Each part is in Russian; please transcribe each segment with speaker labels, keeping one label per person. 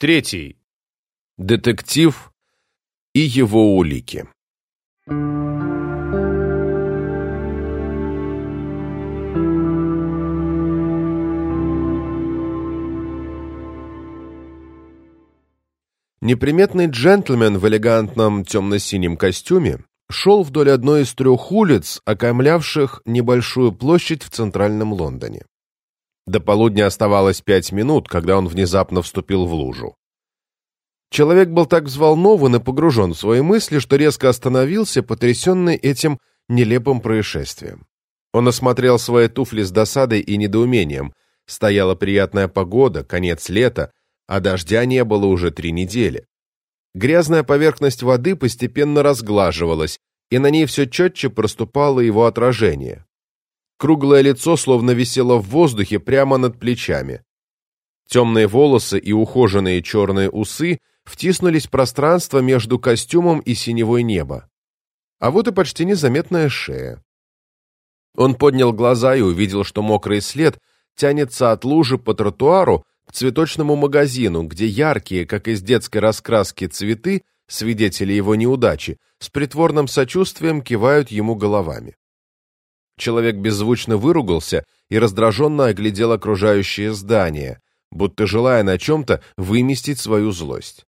Speaker 1: Третий. Детектив и его улики. Неприметный джентльмен в элегантном темно-синем костюме шел вдоль одной из трех улиц, окаймлявших небольшую площадь в центральном Лондоне. До полудня оставалось пять минут, когда он внезапно вступил в лужу. Человек был так взволнован и погружен в свои мысли, что резко остановился, потрясенный этим нелепым происшествием. Он осмотрел свои туфли с досадой и недоумением. Стояла приятная погода, конец лета, а дождя не было уже три недели. Грязная поверхность воды постепенно разглаживалась, и на ней все четче проступало его отражение. Круглое лицо словно висело в воздухе прямо над плечами. Темные волосы и ухоженные черные усы втиснулись в пространство между костюмом и синевой неба. А вот и почти незаметная шея. Он поднял глаза и увидел, что мокрый след тянется от лужи по тротуару к цветочному магазину, где яркие, как из детской раскраски, цветы, свидетели его неудачи, с притворным сочувствием кивают ему головами. Человек беззвучно выругался и раздраженно оглядел окружающее здание, будто желая на чем-то выместить свою злость.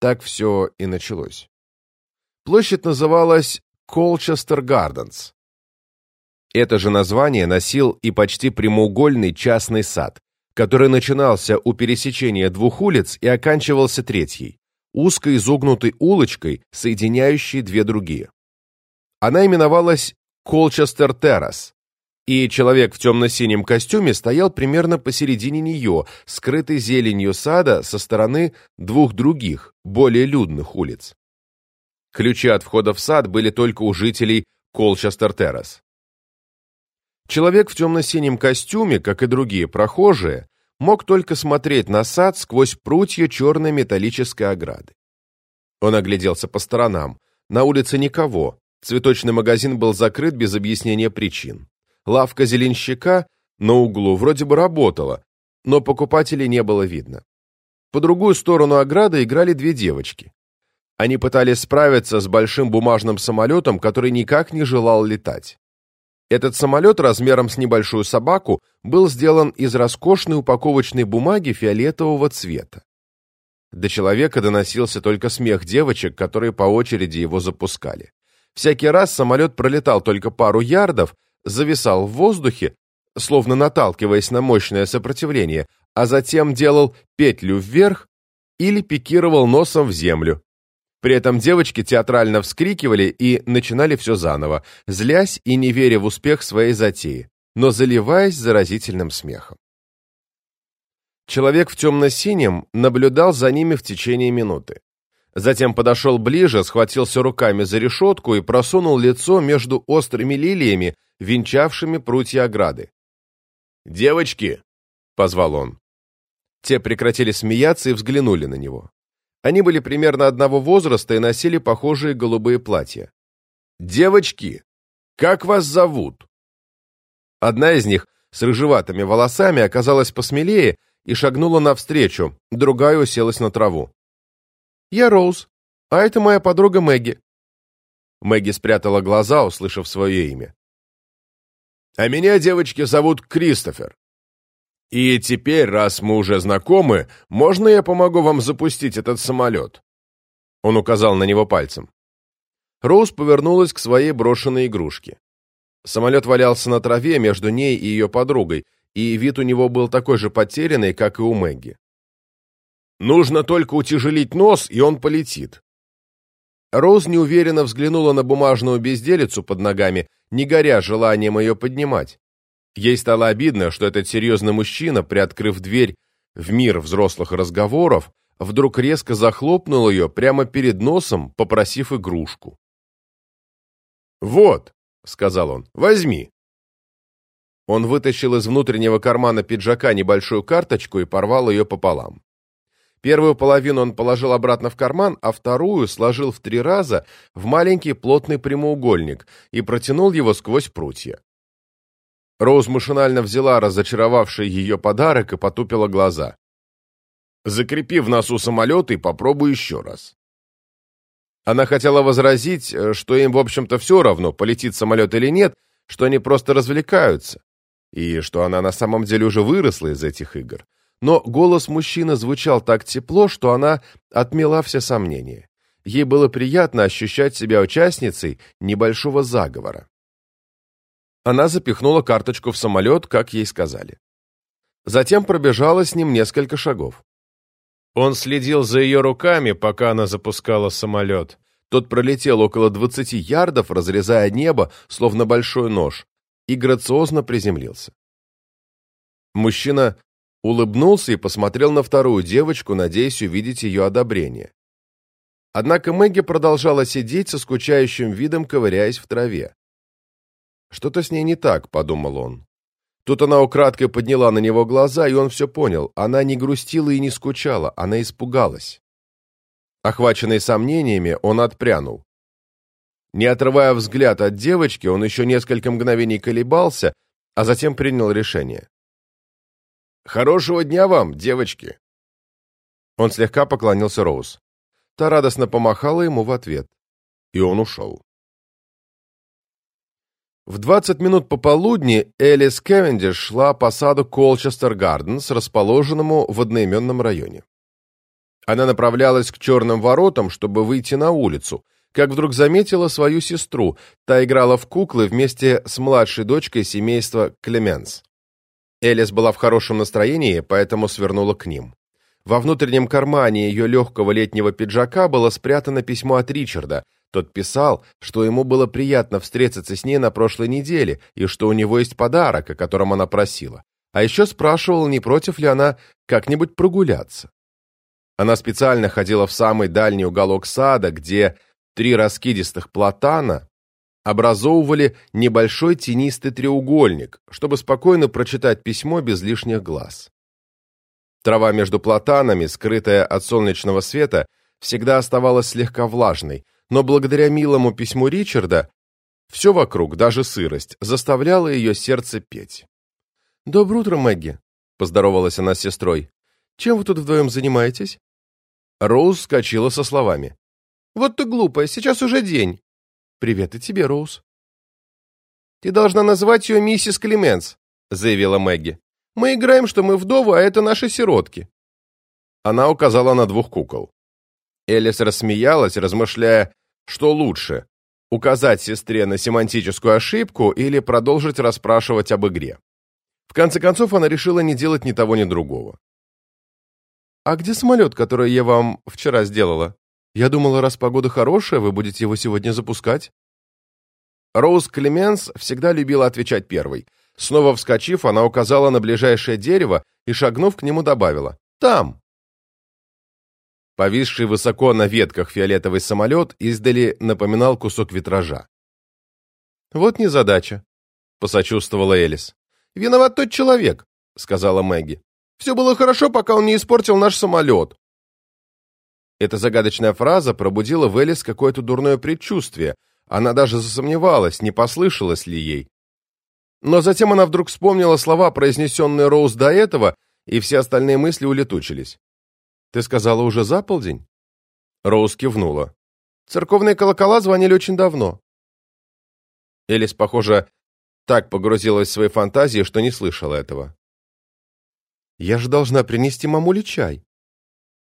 Speaker 1: Так все и началось. Площадь называлась Колчестер Гарденс. Это же название носил и почти прямоугольный частный сад, который начинался у пересечения двух улиц и оканчивался третьей, узкой изогнутой улочкой, соединяющей две другие. Она именовалась Колчестер Террас, и человек в темно-синем костюме стоял примерно посередине нее, скрытый зеленью сада со стороны двух других, более людных улиц. Ключи от входа в сад были только у жителей Колчестер Террас. Человек в темно-синем костюме, как и другие прохожие, мог только смотреть на сад сквозь прутья черной металлической ограды. Он огляделся по сторонам. На улице никого. Цветочный магазин был закрыт без объяснения причин. Лавка зеленщика на углу вроде бы работала, но покупателей не было видно. По другую сторону ограды играли две девочки. Они пытались справиться с большим бумажным самолетом, который никак не желал летать. Этот самолет размером с небольшую собаку был сделан из роскошной упаковочной бумаги фиолетового цвета. До человека доносился только смех девочек, которые по очереди его запускали. Всякий раз самолет пролетал только пару ярдов, зависал в воздухе, словно наталкиваясь на мощное сопротивление, а затем делал петлю вверх или пикировал носом в землю, при этом девочки театрально вскрикивали и начинали все заново, злясь и не веря в успех своей затеи, но заливаясь заразительным смехом. Человек в темно-синем наблюдал за ними в течение минуты. Затем подошел ближе, схватился руками за решетку и просунул лицо между острыми лилиями, венчавшими прутья ограды. «Девочки!» — позвал он. Те прекратили смеяться и взглянули на него. Они были примерно одного возраста и носили похожие голубые платья. «Девочки, как вас зовут?» Одна из них с рыжеватыми волосами оказалась посмелее и шагнула навстречу, другая уселась на траву. «Я Роуз, а это моя подруга Мэгги». Мэгги спрятала глаза, услышав свое имя. «А меня, девочки, зовут Кристофер. И теперь, раз мы уже знакомы, можно я помогу вам запустить этот самолет?» Он указал на него пальцем. Роуз повернулась к своей брошенной игрушке. Самолет валялся на траве между ней и ее подругой, и вид у него был такой же потерянный, как и у Мэгги. «Нужно только утяжелить нос, и он полетит». Роуз неуверенно взглянула на бумажную безделицу под ногами, не горя желанием ее поднимать. Ей стало обидно, что этот серьезный мужчина, приоткрыв дверь в мир взрослых разговоров, вдруг резко захлопнул ее прямо перед носом, попросив игрушку. «Вот», — сказал он, — «возьми». Он вытащил из внутреннего кармана пиджака небольшую карточку и порвал ее пополам. Первую половину он положил обратно в карман, а вторую сложил в три раза в маленький плотный прямоугольник и протянул его сквозь прутья. Роуз машинально взяла разочаровавший ее подарок и потупила глаза. Закрепи в носу самолет и попробуй еще раз. Она хотела возразить, что им, в общем-то, все равно, полетит самолет или нет, что они просто развлекаются, и что она на самом деле уже выросла из этих игр. Но голос мужчины звучал так тепло, что она отмела все сомнения. Ей было приятно ощущать себя участницей небольшого заговора. Она запихнула карточку в самолет, как ей сказали. Затем пробежала с ним несколько шагов. Он следил за ее руками, пока она запускала самолет. Тот пролетел около 20 ярдов, разрезая небо, словно большой нож, и грациозно приземлился. Мужчина улыбнулся и посмотрел на вторую девочку, надеясь увидеть ее одобрение. Однако Мэгги продолжала сидеть со скучающим видом, ковыряясь в траве. «Что-то с ней не так», — подумал он. Тут она украдкой подняла на него глаза, и он все понял. Она не грустила и не скучала, она испугалась. Охваченный сомнениями, он отпрянул. Не отрывая взгляд от девочки, он еще несколько мгновений колебался, а затем принял решение. «Хорошего дня вам, девочки!» Он слегка поклонился Роуз. Та радостно помахала ему в ответ. И он ушел. В 20 минут пополудни Элис Кевендиш шла по саду Колчестер Гарденс, расположенному в одноименном районе. Она направлялась к черным воротам, чтобы выйти на улицу, как вдруг заметила свою сестру, та играла в куклы вместе с младшей дочкой семейства Клеменс. Элис была в хорошем настроении, поэтому свернула к ним. Во внутреннем кармане ее легкого летнего пиджака было спрятано письмо от Ричарда. Тот писал, что ему было приятно встретиться с ней на прошлой неделе и что у него есть подарок, о котором она просила. А еще спрашивал, не против ли она как-нибудь прогуляться. Она специально ходила в самый дальний уголок сада, где три раскидистых платана образовывали небольшой тенистый треугольник, чтобы спокойно прочитать письмо без лишних глаз. Трава между платанами, скрытая от солнечного света, всегда оставалась слегка влажной, но благодаря милому письму Ричарда все вокруг, даже сырость, заставляло ее сердце петь. «Доброе утро, Мэгги», — поздоровалась она с сестрой. «Чем вы тут вдвоем занимаетесь?» Роуз вскочила со словами. «Вот ты глупая, сейчас уже день». «Привет и тебе, Роуз». «Ты должна назвать ее миссис Клеменс», — заявила Мэгги. Мы играем, что мы вдовы, а это наши сиротки». Она указала на двух кукол. Элис рассмеялась, размышляя, что лучше – указать сестре на семантическую ошибку или продолжить расспрашивать об игре. В конце концов, она решила не делать ни того, ни другого. «А где самолет, который я вам вчера сделала? Я думала, раз погода хорошая, вы будете его сегодня запускать». Роуз Клеменс всегда любила отвечать первой – Снова вскочив, она указала на ближайшее дерево и, шагнув к нему, добавила «Там!». Повисший высоко на ветках фиолетовый самолет издали напоминал кусок витража. «Вот незадача», — посочувствовала Элис. «Виноват тот человек», — сказала Мэгги. «Все было хорошо, пока он не испортил наш самолет». Эта загадочная фраза пробудила в Элис какое-то дурное предчувствие. Она даже засомневалась, не послышалось ли ей. Но затем она вдруг вспомнила слова, произнесенные Роуз до этого, и все остальные мысли улетучились. «Ты сказала уже за полдень?» Роуз кивнула. «Церковные колокола звонили очень давно». Элис, похоже, так погрузилась в свои фантазии, что не слышала этого. «Я же должна принести мамуле чай».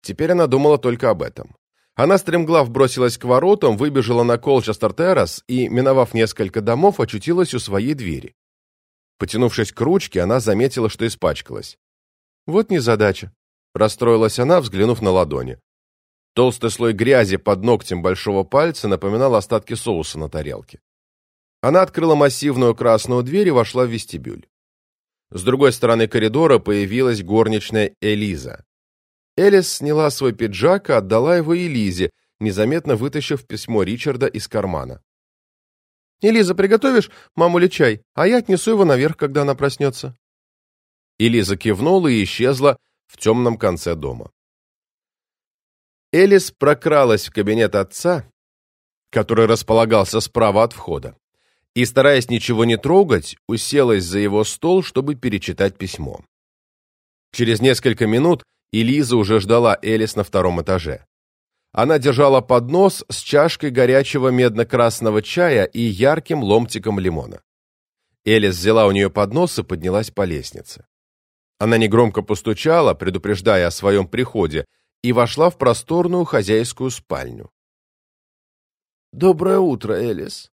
Speaker 1: Теперь она думала только об этом. Она стремглав бросилась к воротам, выбежала на Колчестер-террас и, миновав несколько домов, очутилась у своей двери. Потянувшись к ручке, она заметила, что испачкалась. «Вот незадача», — расстроилась она, взглянув на ладони. Толстый слой грязи под ногтем большого пальца напоминал остатки соуса на тарелке. Она открыла массивную красную дверь и вошла в вестибюль. С другой стороны коридора появилась горничная Элиза. Элис сняла свой пиджак и отдала его Элизе, незаметно вытащив письмо Ричарда из кармана. «Элиза, приготовишь мамуле чай, а я отнесу его наверх, когда она проснется». Элиза кивнула и исчезла в темном конце дома. Элис прокралась в кабинет отца, который располагался справа от входа, и, стараясь ничего не трогать, уселась за его стол, чтобы перечитать письмо. Через несколько минут и Лиза уже ждала Элис на втором этаже. Она держала поднос с чашкой горячего медно-красного чая и ярким ломтиком лимона. Элис взяла у нее поднос и поднялась по лестнице. Она негромко постучала, предупреждая о своем приходе, и вошла в просторную хозяйскую спальню. «Доброе утро, Элис».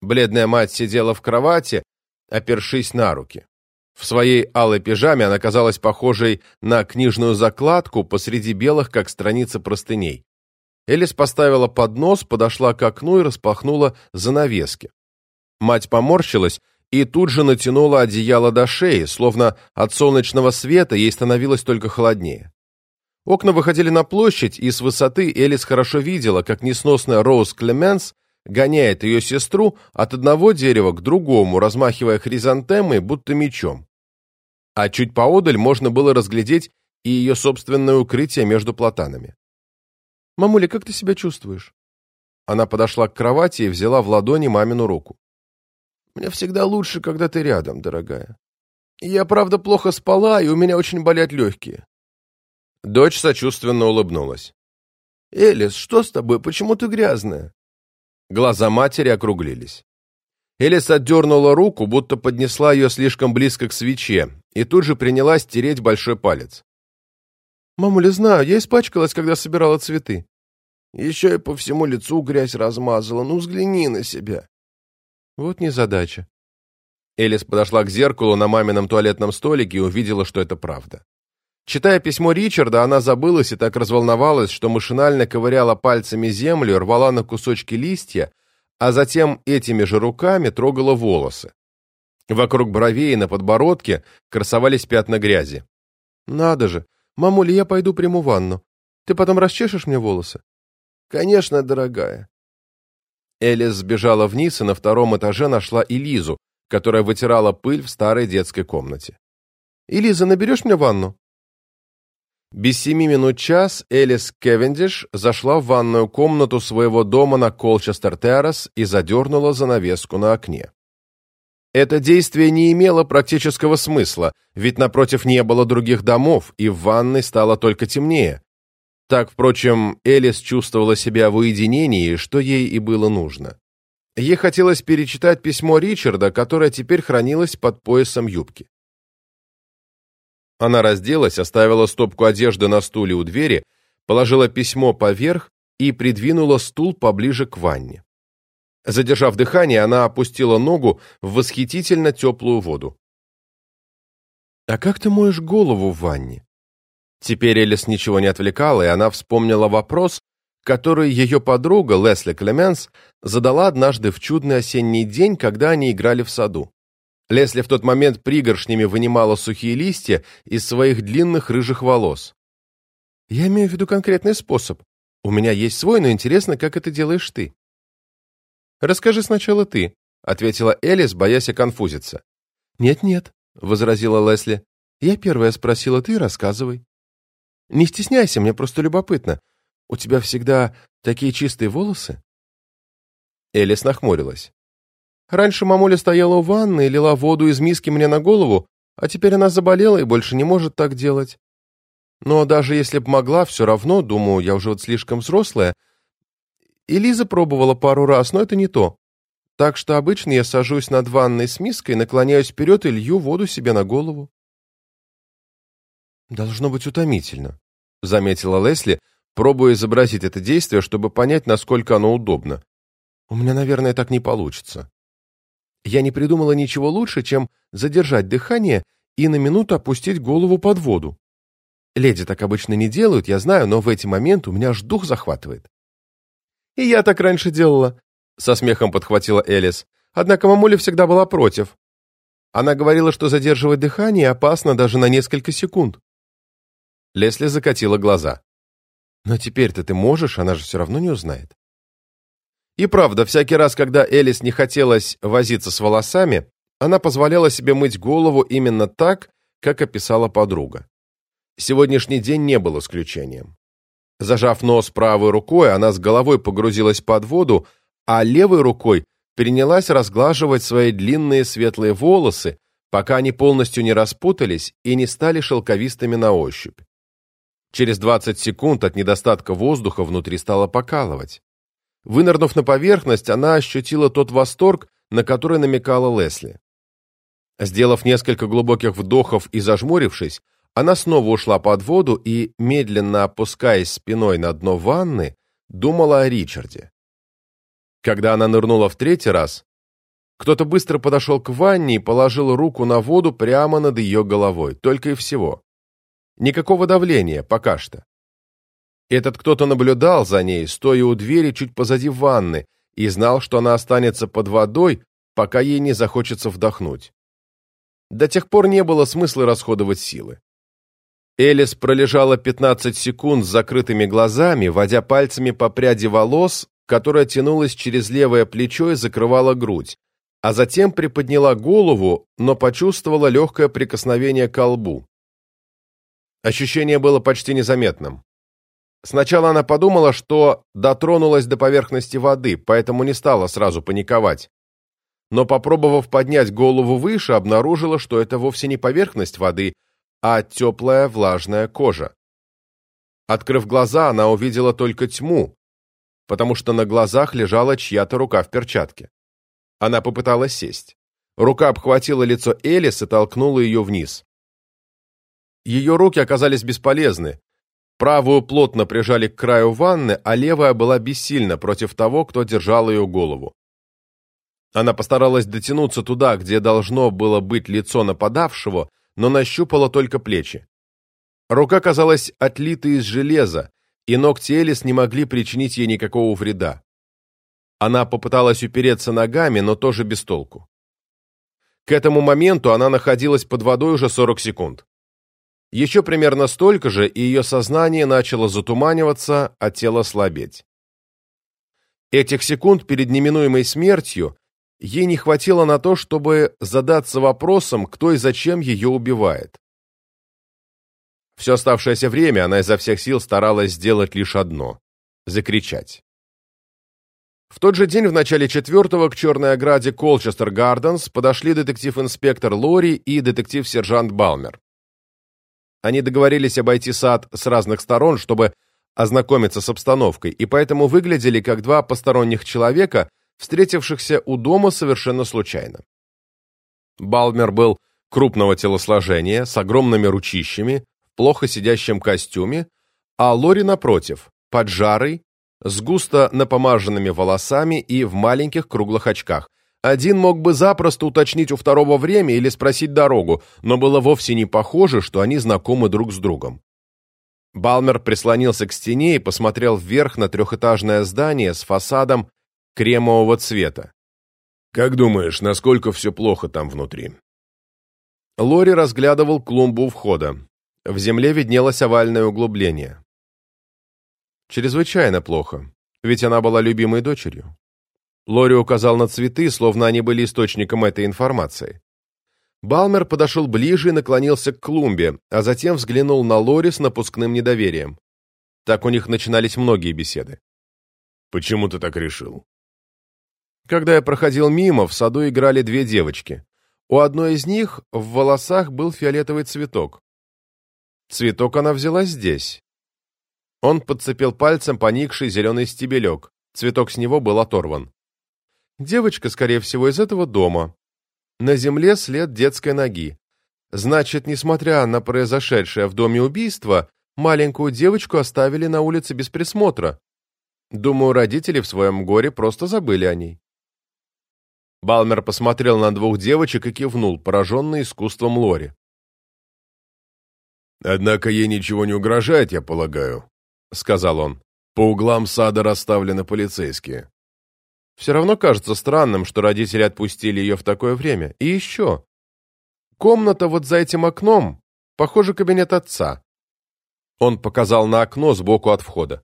Speaker 1: Бледная мать сидела в кровати, опершись на руки. В своей алой пижаме она казалась похожей на книжную закладку посреди белых, как страницы простыней. Элис поставила поднос, подошла к окну и распахнула занавески. Мать поморщилась и тут же натянула одеяло до шеи, словно от солнечного света ей становилось только холоднее. Окна выходили на площадь, и с высоты Элис хорошо видела, как несносная Роуз Клеменс гоняет ее сестру от одного дерева к другому, размахивая хризантемой, будто мечом. А чуть поодаль можно было разглядеть и ее собственное укрытие между платанами. «Мамуля, как ты себя чувствуешь?» Она подошла к кровати и взяла в ладони мамину руку. «Мне всегда лучше, когда ты рядом, дорогая. Я, правда, плохо спала, и у меня очень болят легкие. Дочь сочувственно улыбнулась. «Элис, что с тобой? Почему ты грязная?» Глаза матери округлились. Элис отдернула руку, будто поднесла ее слишком близко к свече, и тут же принялась тереть большой палец. «Мамуля, знаю, я испачкалась, когда собирала цветы. Еще и по всему лицу грязь размазала. Ну, взгляни на себя». Вот незадача. Элис подошла к зеркалу на мамином туалетном столике и увидела, что это правда. Читая письмо Ричарда, она забылась и так разволновалась, что машинально ковыряла пальцами землю, рвала на кусочки листья, а затем этими же руками трогала волосы. Вокруг бровей и на подбородке красовались пятна грязи. «Надо же! Мамуля, я пойду приму ванну. Ты потом расчешешь мне волосы?» «Конечно, дорогая». Элис сбежала вниз и на втором этаже нашла Элизу, которая вытирала пыль в старой детской комнате. «Элиза, наберешь мне ванну?» Без семи минут час Элис Кевендиш зашла в ванную комнату своего дома на Колчестер-Террас и задернула занавеску на окне. Это действие не имело практического смысла, ведь напротив не было других домов, и в ванной стало только темнее. Так, впрочем, Элис чувствовала себя в уединении, что ей и было нужно. Ей хотелось перечитать письмо Ричарда, которое теперь хранилось под поясом юбки. Она разделась, оставила стопку одежды на стуле у двери, положила письмо поверх и придвинула стул поближе к ванне. Задержав дыхание, она опустила ногу в восхитительно теплую воду. «А как ты моешь голову в ванне?» Теперь Элис ничего не отвлекала, и она вспомнила вопрос, который ее подруга Лесли Клеменс задала однажды в чудный осенний день, когда они играли в саду. Лесли в тот момент пригоршнями вынимала сухие листья из своих длинных рыжих волос. «Я имею в виду конкретный способ. У меня есть свой, но интересно, как это делаешь ты». «Расскажи сначала ты», — ответила Элис, боясь оконфузиться. «Нет-нет», — возразила Лесли. «Я первая спросила, ты рассказывай». «Не стесняйся, мне просто любопытно. У тебя всегда такие чистые волосы?» Элис нахмурилась. Раньше мамуля стояла у ванны и лила воду из миски мне на голову, а теперь она заболела и больше не может так делать. Но даже если б могла, все равно, думаю, я уже вот слишком взрослая. И Лиза пробовала пару раз, но это не то. Так что обычно я сажусь над ванной с миской, наклоняюсь вперед и лью воду себе на голову. «Должно быть утомительно», — заметила Лесли, пробуя изобразить это действие, чтобы понять, насколько оно удобно. «У меня, наверное, так не получится». Я не придумала ничего лучше, чем задержать дыхание и на минуту опустить голову под воду. Леди так обычно не делают, я знаю, но в эти моменты у меня аж дух захватывает. «И я так раньше делала», — со смехом подхватила Элис. Однако мамуля всегда была против. Она говорила, что задерживать дыхание опасно даже на несколько секунд. Лесли закатила глаза. «Но теперь-то ты можешь, она же все равно не узнает». И правда, всякий раз, когда Элис не хотелось возиться с волосами, она позволяла себе мыть голову именно так, как описала подруга. Сегодняшний день не был исключением. Зажав нос правой рукой, она с головой погрузилась под воду, а левой рукой принялась разглаживать свои длинные светлые волосы, пока они полностью не распутались и не стали шелковистыми на ощупь. Через 20 секунд от недостатка воздуха внутри стало покалывать. Вынырнув на поверхность, она ощутила тот восторг, на который намекала Лесли. Сделав несколько глубоких вдохов и зажмурившись, она снова ушла под воду и, медленно опускаясь спиной на дно ванны, думала о Ричарде. Когда она нырнула в третий раз, кто-то быстро подошел к ванне и положил руку на воду прямо над ее головой, только и всего. Никакого давления, пока что. Этот кто-то наблюдал за ней, стоя у двери чуть позади ванны, и знал, что она останется под водой, пока ей не захочется вдохнуть. До тех пор не было смысла расходовать силы. Элис пролежала 15 секунд с закрытыми глазами, водя пальцами по пряди волос, которая тянулась через левое плечо и закрывала грудь, а затем приподняла голову, но почувствовала легкое прикосновение к лбу. Ощущение было почти незаметным. Сначала она подумала, что дотронулась до поверхности воды, поэтому не стала сразу паниковать. Но, попробовав поднять голову выше, обнаружила, что это вовсе не поверхность воды, а теплая влажная кожа. Открыв глаза, она увидела только тьму, потому что на глазах лежала чья-то рука в перчатке. Она попыталась сесть. Рука обхватила лицо Элис и толкнула ее вниз. Ее руки оказались бесполезны. Правую плотно прижали к краю ванны, а левая была бессильна против того, кто держал ее голову. Она постаралась дотянуться туда, где должно было быть лицо нападавшего, но нащупала только плечи. Рука казалась отлитой из железа, и ногти Элис не могли причинить ей никакого вреда. Она попыталась упереться ногами, но тоже без толку. К этому моменту она находилась под водой уже 40 секунд. Еще примерно столько же, и ее сознание начало затуманиваться, а тело слабеть. Этих секунд перед неминуемой смертью Ей не хватило на то, чтобы задаться вопросом, кто и зачем ее убивает. Все оставшееся время она изо всех сил старалась сделать лишь одно — закричать. В тот же день в начале четвертого к черной ограде Колчестер Гарденс подошли детектив-инспектор Лори и детектив-сержант Балмер. Они договорились обойти сад с разных сторон, чтобы ознакомиться с обстановкой, и поэтому выглядели как два посторонних человека — встретившихся у дома совершенно случайно. Балмер был крупного телосложения, с огромными ручищами, в плохо сидящем костюме, а Лори, напротив, поджарый, с густо напомаженными волосами и в маленьких круглых очках. Один мог бы запросто уточнить у второго время или спросить дорогу, но было вовсе не похоже, что они знакомы друг с другом. Балмер прислонился к стене и посмотрел вверх на трехэтажное здание с фасадом кремового цвета. «Как думаешь, насколько все плохо там внутри?» Лори разглядывал клумбу входа. В земле виднелось овальное углубление. Чрезвычайно плохо, ведь она была любимой дочерью. Лори указал на цветы, словно они были источником этой информации. Балмер подошел ближе и наклонился к клумбе, а затем взглянул на Лори с напускным недоверием. Так у них начинались многие беседы. «Почему ты так решил?» Когда я проходил мимо, в саду играли две девочки. У одной из них в волосах был фиолетовый цветок. Цветок она взяла здесь. Он подцепил пальцем поникший зеленый стебелек. Цветок с него был оторван. Девочка, скорее всего, из этого дома. На земле след детской ноги. Значит, несмотря на произошедшее в доме убийство, маленькую девочку оставили на улице без присмотра. Думаю, родители в своем горе просто забыли о ней. Балмер посмотрел на двух девочек и кивнул, пораженный искусством Лори. «Однако ей ничего не угрожает, я полагаю», — сказал он. «По углам сада расставлены полицейские». Все равно кажется странным, что родители отпустили ее в такое время. И еще. Комната вот за этим окном, похоже, кабинет отца. Он показал на окно сбоку от входа.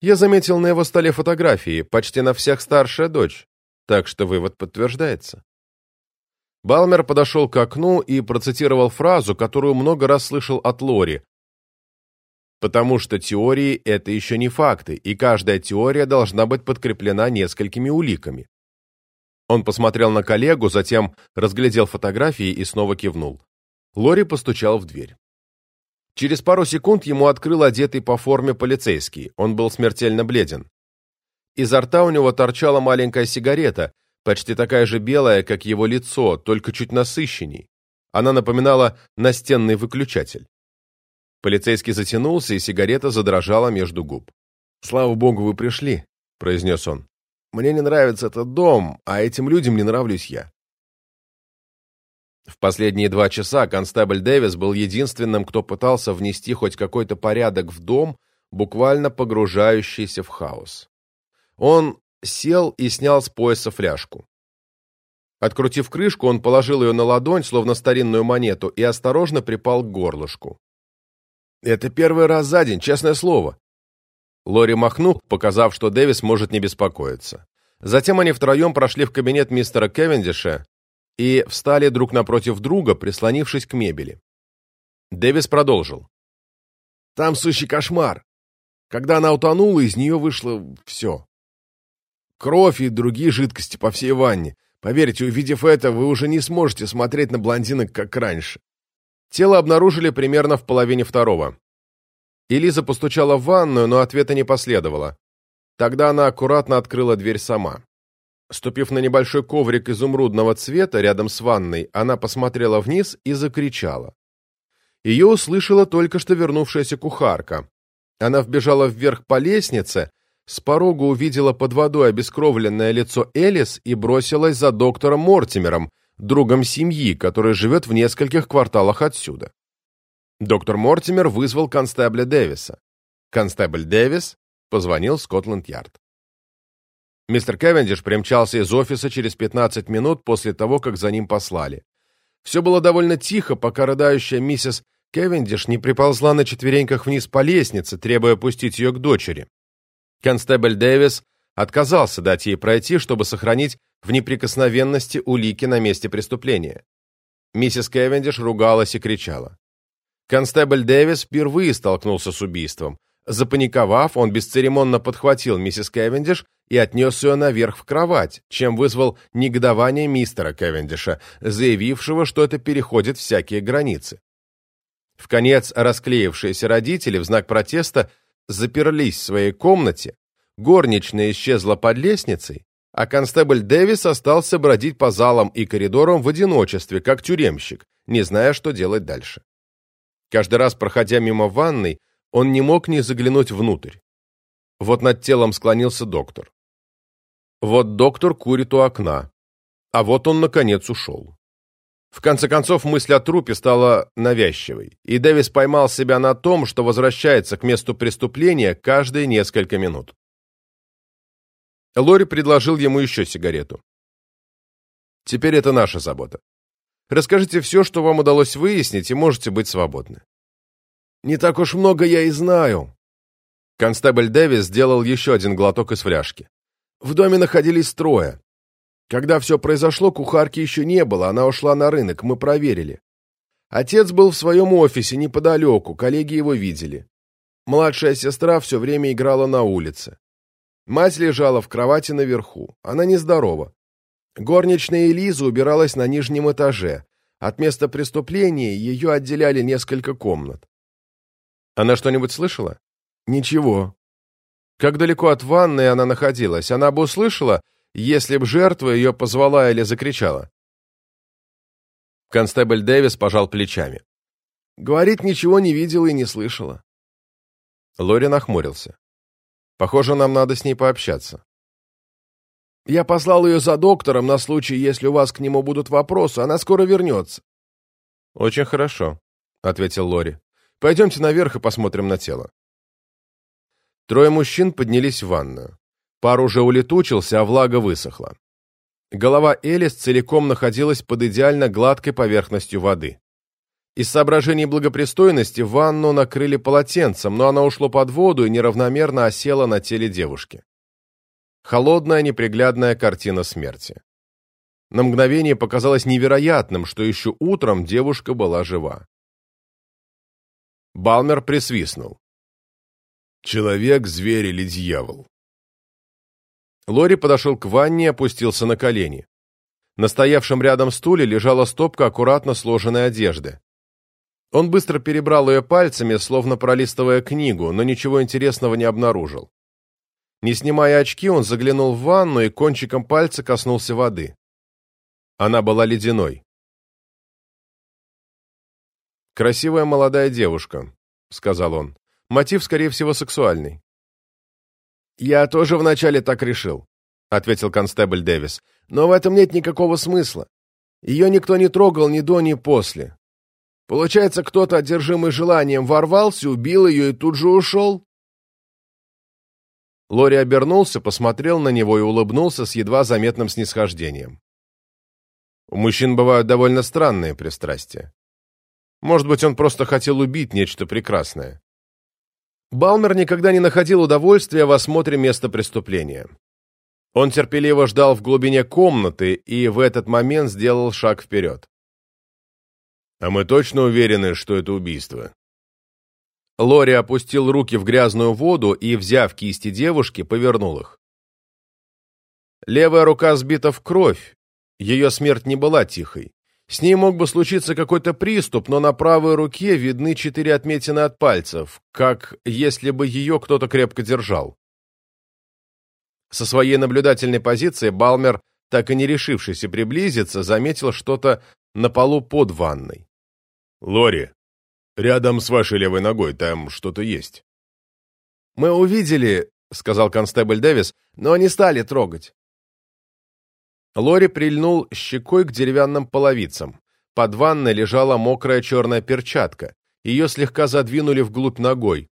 Speaker 1: Я заметил на его столе фотографии, почти на всех старшая дочь так что вывод подтверждается. Балмер подошел к окну и процитировал фразу, которую много раз слышал от Лори. «Потому что теории — это еще не факты, и каждая теория должна быть подкреплена несколькими уликами». Он посмотрел на коллегу, затем разглядел фотографии и снова кивнул. Лори постучал в дверь. Через пару секунд ему открыл одетый по форме полицейский, он был смертельно бледен. Изо рта у него торчала маленькая сигарета, почти такая же белая, как его лицо, только чуть насыщенней. Она напоминала настенный выключатель. Полицейский затянулся, и сигарета задрожала между губ. «Слава богу, вы пришли», — произнес он. «Мне не нравится этот дом, а этим людям не нравлюсь я». В последние два часа констебль Дэвис был единственным, кто пытался внести хоть какой-то порядок в дом, буквально погружающийся в хаос. Он сел и снял с пояса фляжку. Открутив крышку, он положил ее на ладонь, словно старинную монету, и осторожно припал к горлышку. «Это первый раз за день, честное слово». Лори махнул, показав, что Дэвис может не беспокоиться. Затем они втроем прошли в кабинет мистера Кевендиша и встали друг напротив друга, прислонившись к мебели. Дэвис продолжил. «Там сущий кошмар. Когда она утонула, из нее вышло все. Кровь и другие жидкости по всей ванне. Поверьте, увидев это, вы уже не сможете смотреть на блондинок, как раньше. Тело обнаружили примерно в половине второго. Элиза постучала в ванную, но ответа не последовало. Тогда она аккуратно открыла дверь сама. Ступив на небольшой коврик изумрудного цвета рядом с ванной, она посмотрела вниз и закричала. Ее услышала только что вернувшаяся кухарка. Она вбежала вверх по лестнице, с порога увидела под водой обескровленное лицо Элис и бросилась за доктором Мортимером, другом семьи, который живет в нескольких кварталах отсюда. Доктор Мортимер вызвал констебля Дэвиса. Констебль Дэвис позвонил Скотланд-Ярд. Мистер Кевендиш примчался из офиса через 15 минут после того, как за ним послали. Все было довольно тихо, пока рыдающая миссис Кевендиш не приползла на четвереньках вниз по лестнице, требуя пустить ее к дочери. Констебль Дэвис отказался дать ей пройти, чтобы сохранить в неприкосновенности улики на месте преступления. Миссис Кевендиш ругалась и кричала. Констебль Дэвис впервые столкнулся с убийством. Запаниковав, он бесцеремонно подхватил миссис Кевендиш и отнес ее наверх в кровать, чем вызвал негодование мистера Кевендиша, заявившего, что это переходит всякие границы. В конец расклеившиеся родители в знак протеста заперлись в своей комнате, горничная исчезла под лестницей, а констебль Дэвис остался бродить по залам и коридорам в одиночестве, как тюремщик, не зная, что делать дальше. Каждый раз, проходя мимо ванной, он не мог не заглянуть внутрь. Вот над телом склонился доктор. Вот доктор курит у окна. А вот он, наконец, ушел. В конце концов, мысль о трупе стала навязчивой, и Дэвис поймал себя на том, что возвращается к месту преступления каждые несколько минут. Лори предложил ему еще сигарету. «Теперь это наша забота. Расскажите все, что вам удалось выяснить, и можете быть свободны». «Не так уж много я и знаю». Констебль Дэвис сделал еще один глоток из фляжки. В доме находились трое. Когда все произошло, кухарки еще не было, она ушла на рынок, мы проверили. Отец был в своем офисе неподалеку, коллеги его видели. Младшая сестра все время играла на улице. Мать лежала в кровати наверху, она нездорова. Горничная Элиза убиралась на нижнем этаже. От места преступления ее отделяли несколько комнат. Она что-нибудь слышала? Ничего. Как далеко от ванной она находилась? Она бы услышала, если б жертва ее позвала или закричала. Констебль Дэвис пожал плечами. Говорит, ничего не видела и не слышала. Лори нахмурился. Похоже, нам надо с ней пообщаться. Я послал ее за доктором на случай, если у вас к нему будут вопросы. Она скоро вернется. Очень хорошо, ответил Лори. Пойдемте наверх и посмотрим на тело. Трое мужчин поднялись в ванную. Пар уже улетучился, а влага высохла. Голова Элис целиком находилась под идеально гладкой поверхностью воды. Из соображений благопристойности ванну накрыли полотенцем, но она ушло под воду и неравномерно осела на теле девушки. Холодная, неприглядная картина смерти. На мгновение показалось невероятным, что еще утром девушка была жива. Балмер присвистнул. «Человек, зверь или дьявол?» Лори подошел к ванне и опустился на колени. На стоявшем рядом стуле лежала стопка аккуратно сложенной одежды. Он быстро перебрал ее пальцами, словно пролистывая книгу, но ничего интересного не обнаружил. Не снимая очки, он заглянул в ванну и кончиком пальца коснулся воды. Она была ледяной. «Красивая молодая девушка», — сказал он. «Мотив, скорее всего, сексуальный». «Я тоже вначале так решил», — ответил констебль Дэвис. «Но в этом нет никакого смысла. Ее никто не трогал ни до, ни после. Получается, кто-то, одержимый желанием, ворвался, убил ее и тут же ушел?» Лори обернулся, посмотрел на него и улыбнулся с едва заметным снисхождением. У мужчин бывают довольно странные пристрастия. Может быть, он просто хотел убить нечто прекрасное. Балмер никогда не находил удовольствия в осмотре места преступления. Он терпеливо ждал в глубине комнаты и в этот момент сделал шаг вперед. «А мы точно уверены, что это убийство?» Лори опустил руки в грязную воду и, взяв кисти девушки, повернул их. Левая рука сбита в кровь. Ее смерть не была тихой. С ней мог бы случиться какой-то приступ, но на правой руке видны четыре отметины от пальцев, как если бы ее кто-то крепко держал. Со своей наблюдательной позиции Балмер, так и не решившийся приблизиться, заметил что-то на полу под ванной. «Лори, рядом с вашей левой ногой там что-то есть».
Speaker 2: «Мы увидели», — сказал констебль Дэвис, — «но не стали трогать».
Speaker 1: Лори прильнул щекой к деревянным половицам. Под ванной лежала мокрая черная перчатка. Ее слегка задвинули вглубь ногой.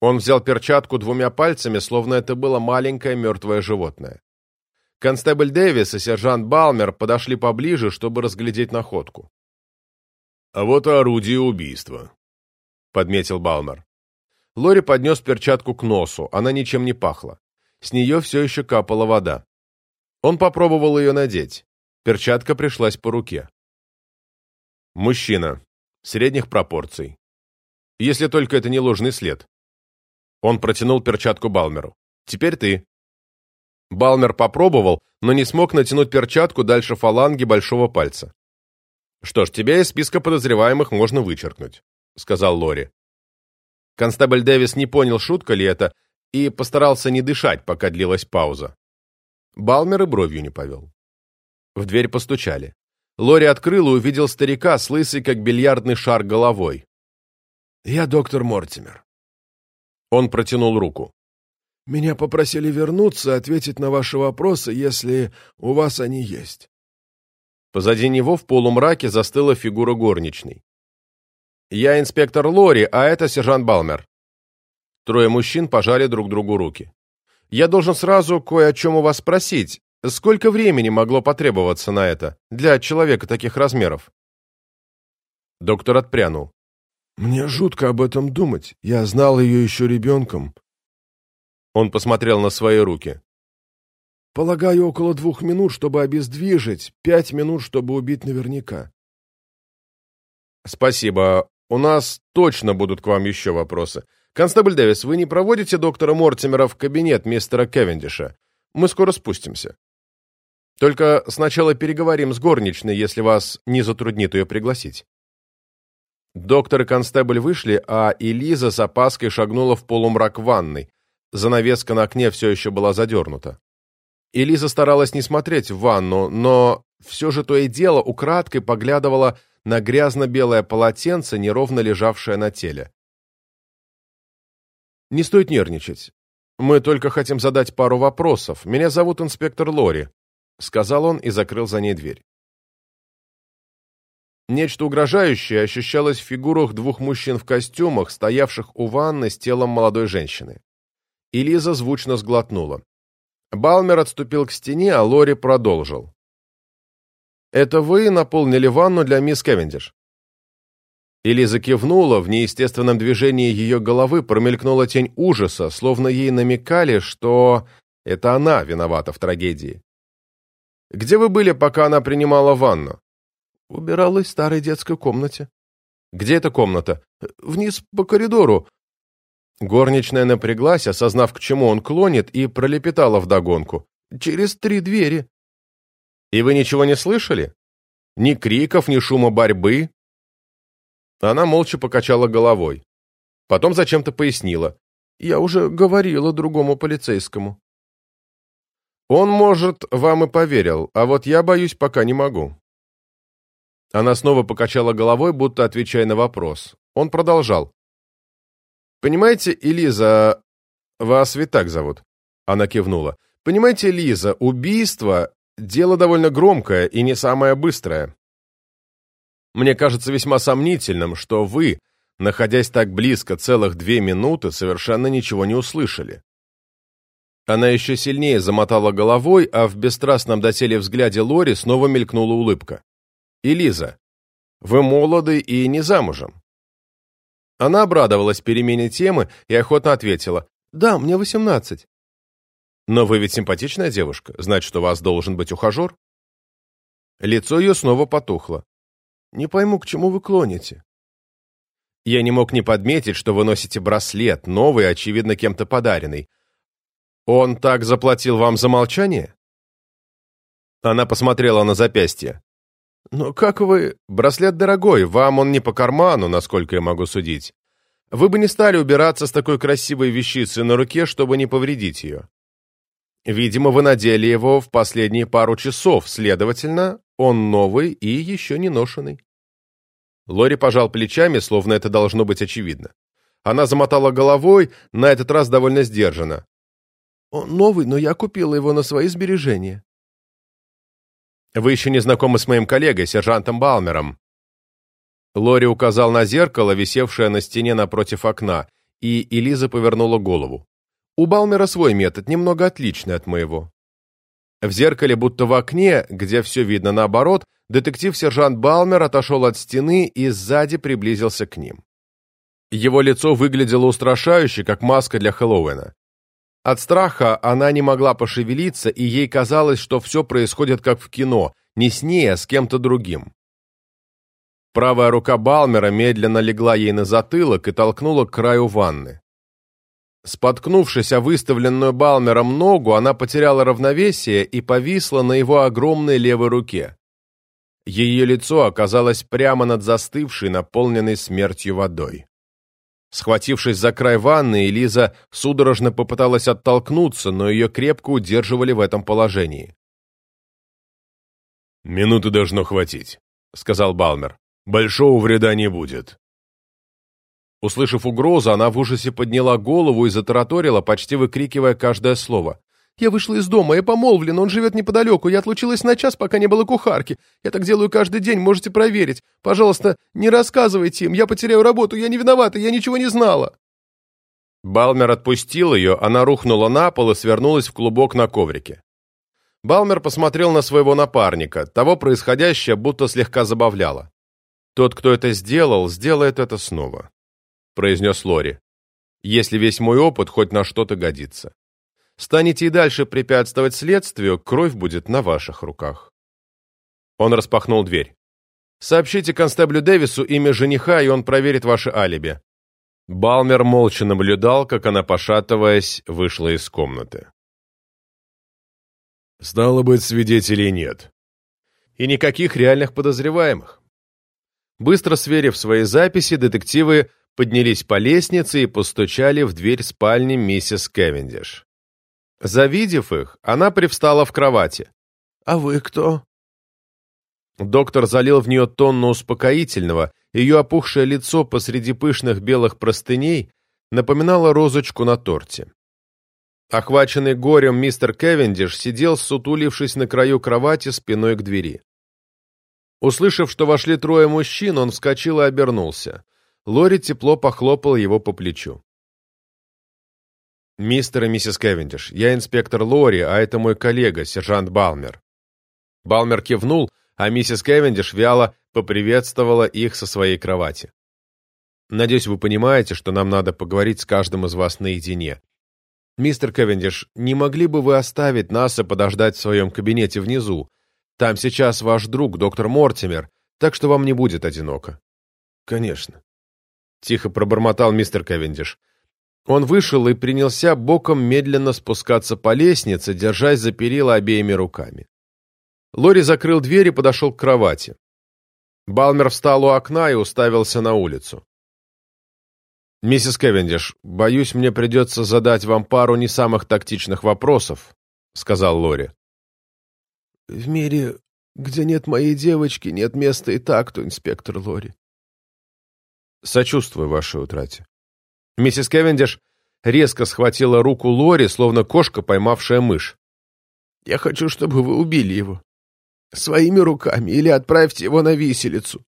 Speaker 1: Он взял перчатку двумя пальцами, словно это было маленькое мертвое животное. Констебль Дэвис и сержант Балмер подошли поближе, чтобы разглядеть находку.
Speaker 3: «А вот орудие убийства», — подметил Балмер.
Speaker 1: Лори поднес перчатку к носу, она ничем не пахла. С нее все еще капала вода. Он попробовал ее надеть. Перчатка пришлась по руке. Мужчина. Средних пропорций. Если только это не ложный след. Он протянул перчатку Балмеру. «Теперь ты». Балмер попробовал, но не смог натянуть перчатку дальше фаланги большого пальца. «Что ж, тебя из списка подозреваемых можно вычеркнуть», — сказал Лори. Констебль Дэвис не понял, шутка ли это, и постарался не дышать, пока длилась пауза. Балмер и бровью не повел. В дверь постучали. Лори открыл и увидел старика с лысой, как бильярдный шар, головой.
Speaker 2: «Я доктор Мортимер».
Speaker 1: Он протянул руку.
Speaker 2: «Меня попросили вернуться, ответить на ваши вопросы, если у вас они есть».
Speaker 1: Позади него в полумраке застыла фигура горничной. «Я инспектор Лори, а это сержант Балмер». Трое мужчин пожали друг другу руки. Я должен сразу кое о чем у вас спросить. Сколько времени могло потребоваться на это для человека таких размеров?» Доктор отпрянул.
Speaker 2: «Мне жутко об этом думать. Я знал ее еще ребенком».
Speaker 1: Он посмотрел на свои руки.
Speaker 2: «Полагаю, около двух минут, чтобы обездвижить, пять минут, чтобы убить наверняка».
Speaker 1: «Спасибо. У нас точно будут к вам еще вопросы. «Констебль Дэвис, вы не проводите доктора Мортимера в кабинет мистера Кевендиша? Мы скоро спустимся. Только сначала переговорим с горничной, если вас не затруднит ее пригласить». Доктор и констебль вышли, а Элиза с опаской шагнула в полумрак ванной. Занавеска на окне все еще была задернута. Элиза старалась не смотреть в ванну, но все же то и дело украдкой поглядывала на грязно-белое полотенце, неровно лежавшее на теле. Не стоит нервничать. Мы только хотим задать пару вопросов. Меня зовут инспектор Лори, сказал он и закрыл за ней дверь. Нечто угрожающее ощущалось в фигурах двух мужчин в костюмах, стоявших у ванны с телом молодой женщины. И Лиза звучно сглотнула. Балмер отступил к стене, а Лори продолжил. «Это вы наполнили ванну для мисс Кевендиш?» Элиза кивнула, в неестественном движении ее головы промелькнула тень ужаса, словно ей намекали, что это она виновата в трагедии. «Где вы были, пока она принимала ванну?»
Speaker 2: «Убиралась в старой детской комнате».
Speaker 1: «Где эта комната?»
Speaker 2: «Вниз по коридору».
Speaker 1: Горничная напряглась, осознав, к чему он клонит, и пролепетала вдогонку.
Speaker 2: «Через три двери».
Speaker 1: «И вы ничего не слышали? Ни криков, ни шума борьбы?» Она молча покачала головой. Потом зачем-то пояснила. «Я уже говорила другому полицейскому». «Он, может, вам и поверил, а вот я, боюсь, пока не могу». Она снова покачала головой, будто отвечая на вопрос. Он продолжал. «Понимаете, Элиза, вас ведь так зовут?» Она кивнула. «Понимаете, Лиза, убийство — дело довольно громкое и не самое быстрое. Мне кажется весьма сомнительным, что вы, находясь так близко целых две минуты, совершенно ничего не услышали». Она еще сильнее замотала головой, а в бесстрастном доселе взгляде Лори снова мелькнула улыбка. «Элиза, вы молоды и не замужем. Она обрадовалась перемене темы и охотно ответила. «Да, мне восемнадцать». «Но вы ведь симпатичная девушка, значит, у вас должен быть ухажер?» Лицо ее снова потухло. «Не пойму, к чему вы клоните?» «Я не мог не подметить, что вы носите браслет, новый, очевидно, кем-то подаренный. Он так заплатил вам за молчание?» Она посмотрела на запястье. «Но как вы... Браслет дорогой, вам он не по карману, насколько я могу судить. Вы бы не стали убираться с такой красивой вещицей на руке, чтобы не повредить ее. Видимо, вы надели его в последние пару часов, следовательно, он новый и еще не ношенный». Лори пожал плечами, словно это должно быть очевидно. Она замотала головой, на этот раз довольно сдержанно. «Он новый, но я купила его на свои сбережения». Вы еще не знакомы с моим коллегой, сержантом Балмером». Лори указал на зеркало, висевшее на стене напротив окна, и Элиза повернула голову. «У Балмера свой метод, немного отличный от моего». В зеркале, будто в окне, где все видно наоборот, детектив-сержант Балмер отошел от стены и сзади приблизился к ним. Его лицо выглядело устрашающе, как маска для Хэллоуина. От страха она не могла пошевелиться, и ей казалось, что все происходит как в кино, не с ней, а с кем-то другим. Правая рука Балмера медленно легла ей на затылок и толкнула к краю ванны. Споткнувшись о выставленную Балмером ногу, она потеряла равновесие и повисла на его огромной левой руке. Ее лицо оказалось прямо над застывшей, наполненной смертью водой. Схватившись за край ванны, Элиза судорожно попыталась оттолкнуться, но ее крепко удерживали в этом положении.
Speaker 3: «Минуты должно хватить», — сказал Балмер. «Большого вреда не будет».
Speaker 1: Услышав угрозу, она в ужасе подняла голову и затараторила, почти выкрикивая каждое слово. Я вышла из дома, я помолвлена, он живет неподалеку, я отлучилась на час, пока не было кухарки. Я так делаю каждый день, можете проверить. Пожалуйста, не рассказывайте им, я потеряю работу, я не виновата, я ничего не знала». Балмер отпустил ее, она рухнула на пол и свернулась в клубок на коврике. Балмер посмотрел на своего напарника, того происходящее будто слегка забавляло. «Тот, кто это сделал, сделает это снова», — произнес Лори. «Если весь мой опыт хоть на что-то годится». Станете и дальше препятствовать следствию, кровь будет на ваших руках. Он распахнул дверь. Сообщите констеблю Дэвису имя жениха, и он проверит ваше алиби. Балмер молча наблюдал, как она, пошатываясь, вышла из комнаты.
Speaker 3: «Стало быть, свидетелей нет».
Speaker 1: «И никаких реальных подозреваемых». Быстро сверив свои записи, детективы поднялись по лестнице и постучали в дверь спальни миссис Кевиндиш. Завидев их, она привстала в кровати. «А вы кто?» Доктор залил в нее тонну успокоительного, ее опухшее лицо посреди пышных белых простыней напоминало розочку на торте. Охваченный горем мистер Кевендиш сидел, сутулившись на краю кровати спиной к двери. Услышав, что вошли трое мужчин, он вскочил и обернулся. Лори тепло похлопал его по плечу. «Мистер и миссис Кевиндиш, я инспектор Лори, а это мой коллега, сержант Балмер». Балмер кивнул, а миссис Кевиндиш вяло поприветствовала их со своей кровати. «Надеюсь, вы понимаете, что нам надо поговорить с каждым из вас наедине. Мистер Кевиндиш, не могли бы вы оставить нас и подождать в своем кабинете внизу? Там сейчас ваш друг, доктор Мортимер, так что вам не будет одиноко». «Конечно», — тихо пробормотал мистер Кевиндиш. Он вышел и принялся боком медленно спускаться по лестнице, держась за перила обеими руками. Лори закрыл дверь и подошел к кровати. Балмер встал у окна и уставился на улицу. «Миссис Кевендиш, боюсь, мне придется задать вам пару не самых тактичных вопросов», — сказал Лори.
Speaker 2: «В мире, где нет моей девочки, нет места и такту, инспектор Лори».
Speaker 1: «Сочувствую вашей утрате». Миссис Кевендиш резко схватила руку Лори, словно кошка, поймавшая мышь.
Speaker 2: «Я хочу, чтобы вы убили его. Своими руками или отправьте его на виселицу.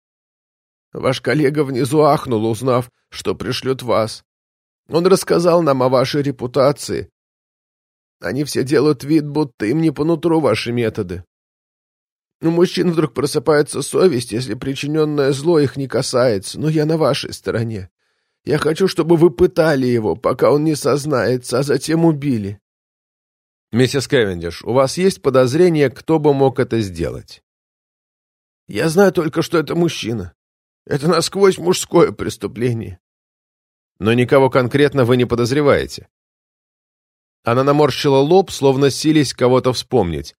Speaker 2: Ваш коллега внизу ахнул, узнав, что пришлют вас. Он рассказал нам о вашей репутации. Они все делают вид, будто им не по нутру ваши методы. У мужчин вдруг просыпается совесть, если причиненное зло их не касается, но я на вашей стороне. Я хочу, чтобы вы пытали его, пока он не сознается, а затем убили.
Speaker 1: Миссис Кевендиш, у вас есть подозрение, кто бы мог это сделать?
Speaker 2: Я знаю только, что это мужчина. Это насквозь мужское преступление.
Speaker 1: Но никого конкретно вы не подозреваете. Она наморщила лоб, словно сились кого-то вспомнить.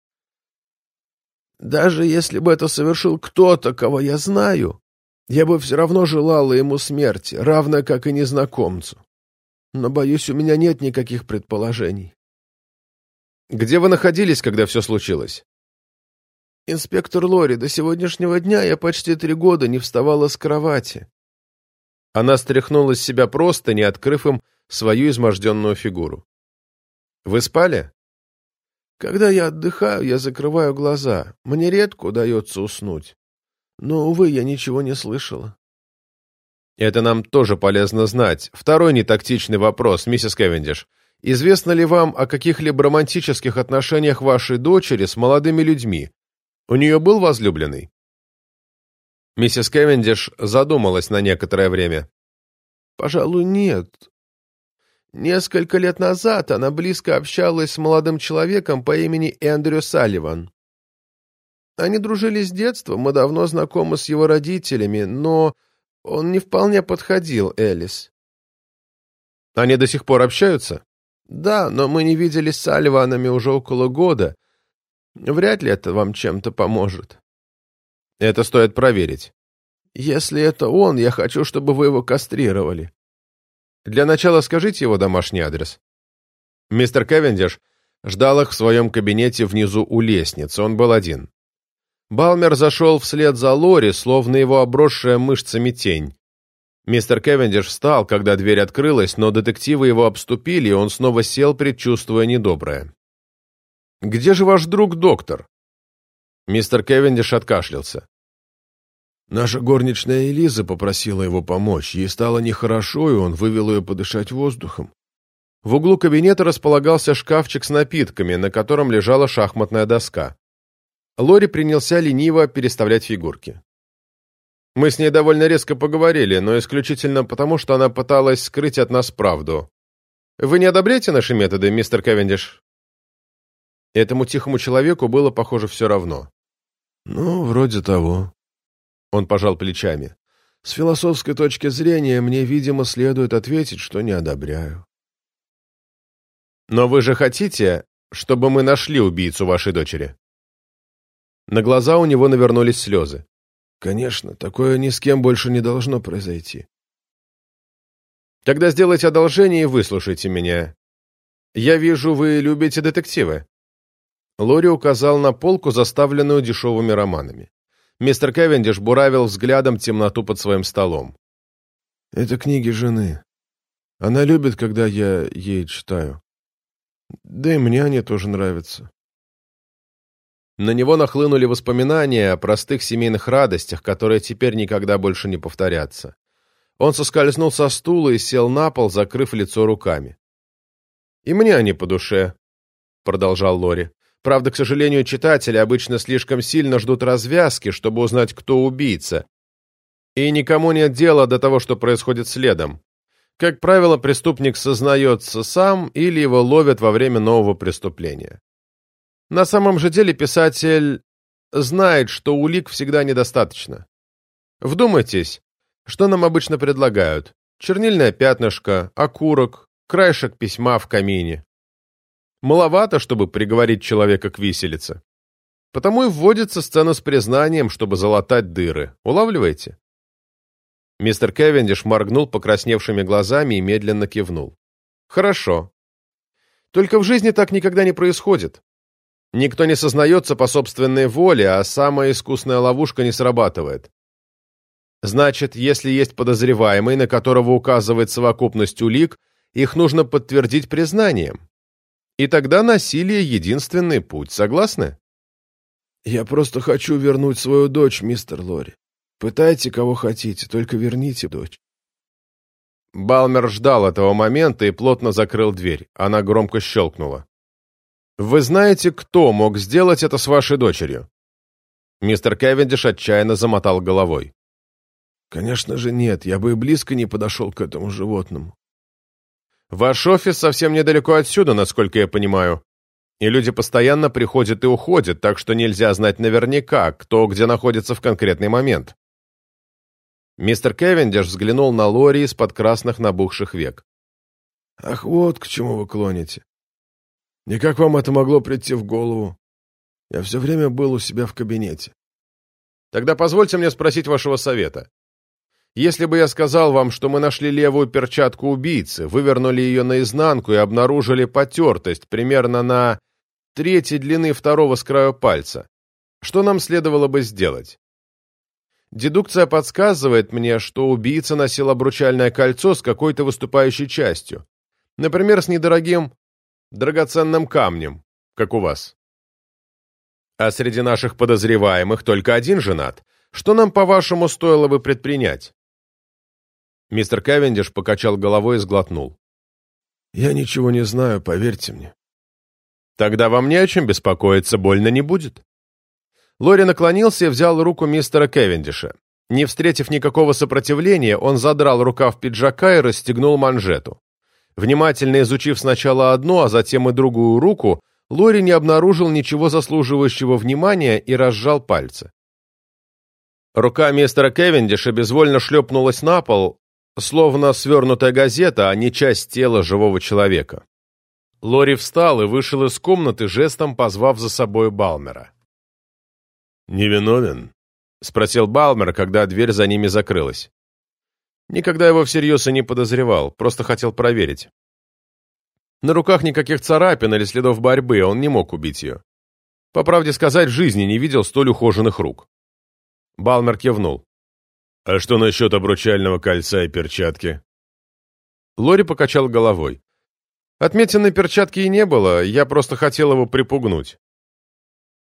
Speaker 2: Даже если бы это совершил кто-то, кого я знаю, я бы все равно желала ему смерти, равно как и незнакомцу. Но, боюсь, у меня нет никаких предположений.
Speaker 1: Где вы находились, когда все случилось?
Speaker 2: Инспектор Лори, до сегодняшнего дня я почти три года не вставала с кровати.
Speaker 1: Она стряхнула с себя просто, не открыв им свою изможденную фигуру. Вы спали?
Speaker 2: Когда я отдыхаю, я закрываю глаза. Мне редко удается уснуть. Но, увы, я ничего не слышала.
Speaker 1: Это нам тоже полезно знать. Второй нетактичный вопрос, миссис Кевендиш. Известно ли вам о каких-либо романтических отношениях вашей дочери с молодыми людьми? У нее был возлюбленный? Миссис Кевендиш задумалась на некоторое время.
Speaker 2: «Пожалуй, нет. Несколько лет назад она близко общалась с молодым человеком по имени Эндрю Салливан. Они дружили с детства, мы давно знакомы с его родителями, но он не вполне подходил Элис.
Speaker 1: Они до сих пор общаются?
Speaker 2: Да, но мы не виделись с Альванами уже около года. Вряд ли это вам чем-то поможет.
Speaker 1: Это стоит проверить.
Speaker 2: Если это он, я хочу, чтобы вы его кастрировали.
Speaker 1: Для начала скажите его домашний адрес. Мистер Кевендиш ждал их в своем кабинете внизу у лестницы, он был один. Балмер зашел вслед за Лори, словно его обросшая мышцами тень. Мистер Кевендиш встал, когда дверь открылась, но детективы его обступили, и он снова сел, предчувствуя недоброе. «Где же ваш друг, доктор?» Мистер Кевендиш откашлялся.
Speaker 2: Наша горничная Элиза попросила его помочь. Ей стало нехорошо, и он вывел ее подышать воздухом.
Speaker 1: В углу кабинета располагался шкафчик с напитками, на котором лежала шахматная доска. Лори принялся лениво переставлять фигурки. Мы с ней довольно резко поговорили, но исключительно потому, что она пыталась скрыть от нас правду. Вы не одобряете наши методы, мистер Кевендиш? Этому тихому человеку было, похоже, все равно.
Speaker 2: Ну, вроде того.
Speaker 1: Он пожал плечами.
Speaker 2: С философской точки зрения мне, видимо, следует ответить, что не одобряю.
Speaker 1: Но вы же хотите, чтобы мы нашли убийцу вашей дочери? На глаза у него навернулись слезы.
Speaker 2: Конечно, такое ни с кем больше не должно произойти.
Speaker 1: Тогда сделайте одолжение и выслушайте меня. Я вижу, вы любите детективы. Лори указал на полку, заставленную дешевыми романами. Мистер Кевендиш буравил взглядом темноту под своим столом.
Speaker 2: «Это книги жены. Она любит, когда я ей читаю. Да и мне они тоже нравятся.
Speaker 1: На него нахлынули воспоминания о простых семейных радостях, которые теперь никогда больше не повторятся. Он соскользнул со стула и сел на пол, закрыв лицо руками. «И мне они по душе», — продолжал Лори. «Правда, к сожалению, читатели обычно слишком сильно ждут развязки, чтобы узнать, кто убийца. И никому нет дела до того, что происходит следом. Как правило, преступник сознается сам или его ловят во время нового преступления. На самом же деле писатель знает, что улик всегда недостаточно. Вдумайтесь, что нам обычно предлагают? Чернильное пятнышко, окурок, краешек письма в камине. Маловато, чтобы приговорить человека к виселице. Потому и вводится сцена с признанием, чтобы залатать дыры. Улавливаете? Мистер Кевиндиш моргнул покрасневшими глазами и медленно кивнул. Хорошо. Только в жизни так никогда не происходит. Никто не сознается по собственной воле, а самая искусная ловушка не срабатывает. Значит, если есть подозреваемый, на которого указывает совокупность улик, их нужно подтвердить признанием. И тогда насилие — единственный путь. Согласны?
Speaker 2: «Я просто хочу вернуть свою дочь, мистер Лори. Пытайте, кого хотите, только верните дочь».
Speaker 1: Балмер ждал этого момента и плотно закрыл дверь. Она громко щелкнула. «Вы знаете, кто мог сделать это с вашей дочерью?» Мистер Кевиндиш отчаянно замотал головой.
Speaker 2: «Конечно же нет, я бы и близко не подошел к этому животному».
Speaker 1: «Ваш офис совсем недалеко отсюда, насколько я понимаю и люди постоянно приходят и уходят, так что нельзя знать наверняка, кто где находится в конкретный момент. Мистер Кевиндиш взглянул на Лори из-под красных набухших век.
Speaker 2: «Ах, вот к чему вы клоните. И как вам это могло прийти в голову? Я все время был у себя в кабинете».
Speaker 1: «Тогда позвольте мне спросить вашего совета. Если бы я сказал вам, что мы нашли левую перчатку убийцы, вывернули ее наизнанку и обнаружили потертость примерно на третьей длины второго с краю пальца, что нам следовало бы сделать? Дедукция подсказывает мне, что убийца носил обручальное кольцо с какой-то выступающей частью, например, с недорогим драгоценным камнем, как у вас. А среди наших подозреваемых только один женат. Что нам, по-вашему, стоило бы предпринять? Мистер Кавендиш покачал головой и сглотнул.
Speaker 2: «Я ничего не знаю, поверьте мне».
Speaker 1: «Тогда вам не о чем беспокоиться, больно не будет». Лори наклонился и взял руку мистера Кевиндиша. Не встретив никакого сопротивления, он задрал рукав пиджака и расстегнул манжету. Внимательно изучив сначала одну, а затем и другую руку, Лори не обнаружил ничего заслуживающего внимания и разжал пальцы. Рука мистера Кевиндиша безвольно шлепнулась на пол, словно свернутая газета, а не часть тела живого человека. Лори встал и вышел из комнаты, жестом позвав за собой Балмера.
Speaker 3: «Невиновен?»
Speaker 1: — спросил Балмер, когда дверь за ними закрылась. Никогда его всерьез и не подозревал, просто хотел проверить. На руках никаких царапин или следов борьбы, он не мог убить ее. По правде сказать, в жизни не видел столь ухоженных рук. Балмер кивнул.
Speaker 3: «А что насчет обручального кольца и перчатки?»
Speaker 1: Лори покачал головой. Отметины перчатки и не было, я просто хотел его припугнуть.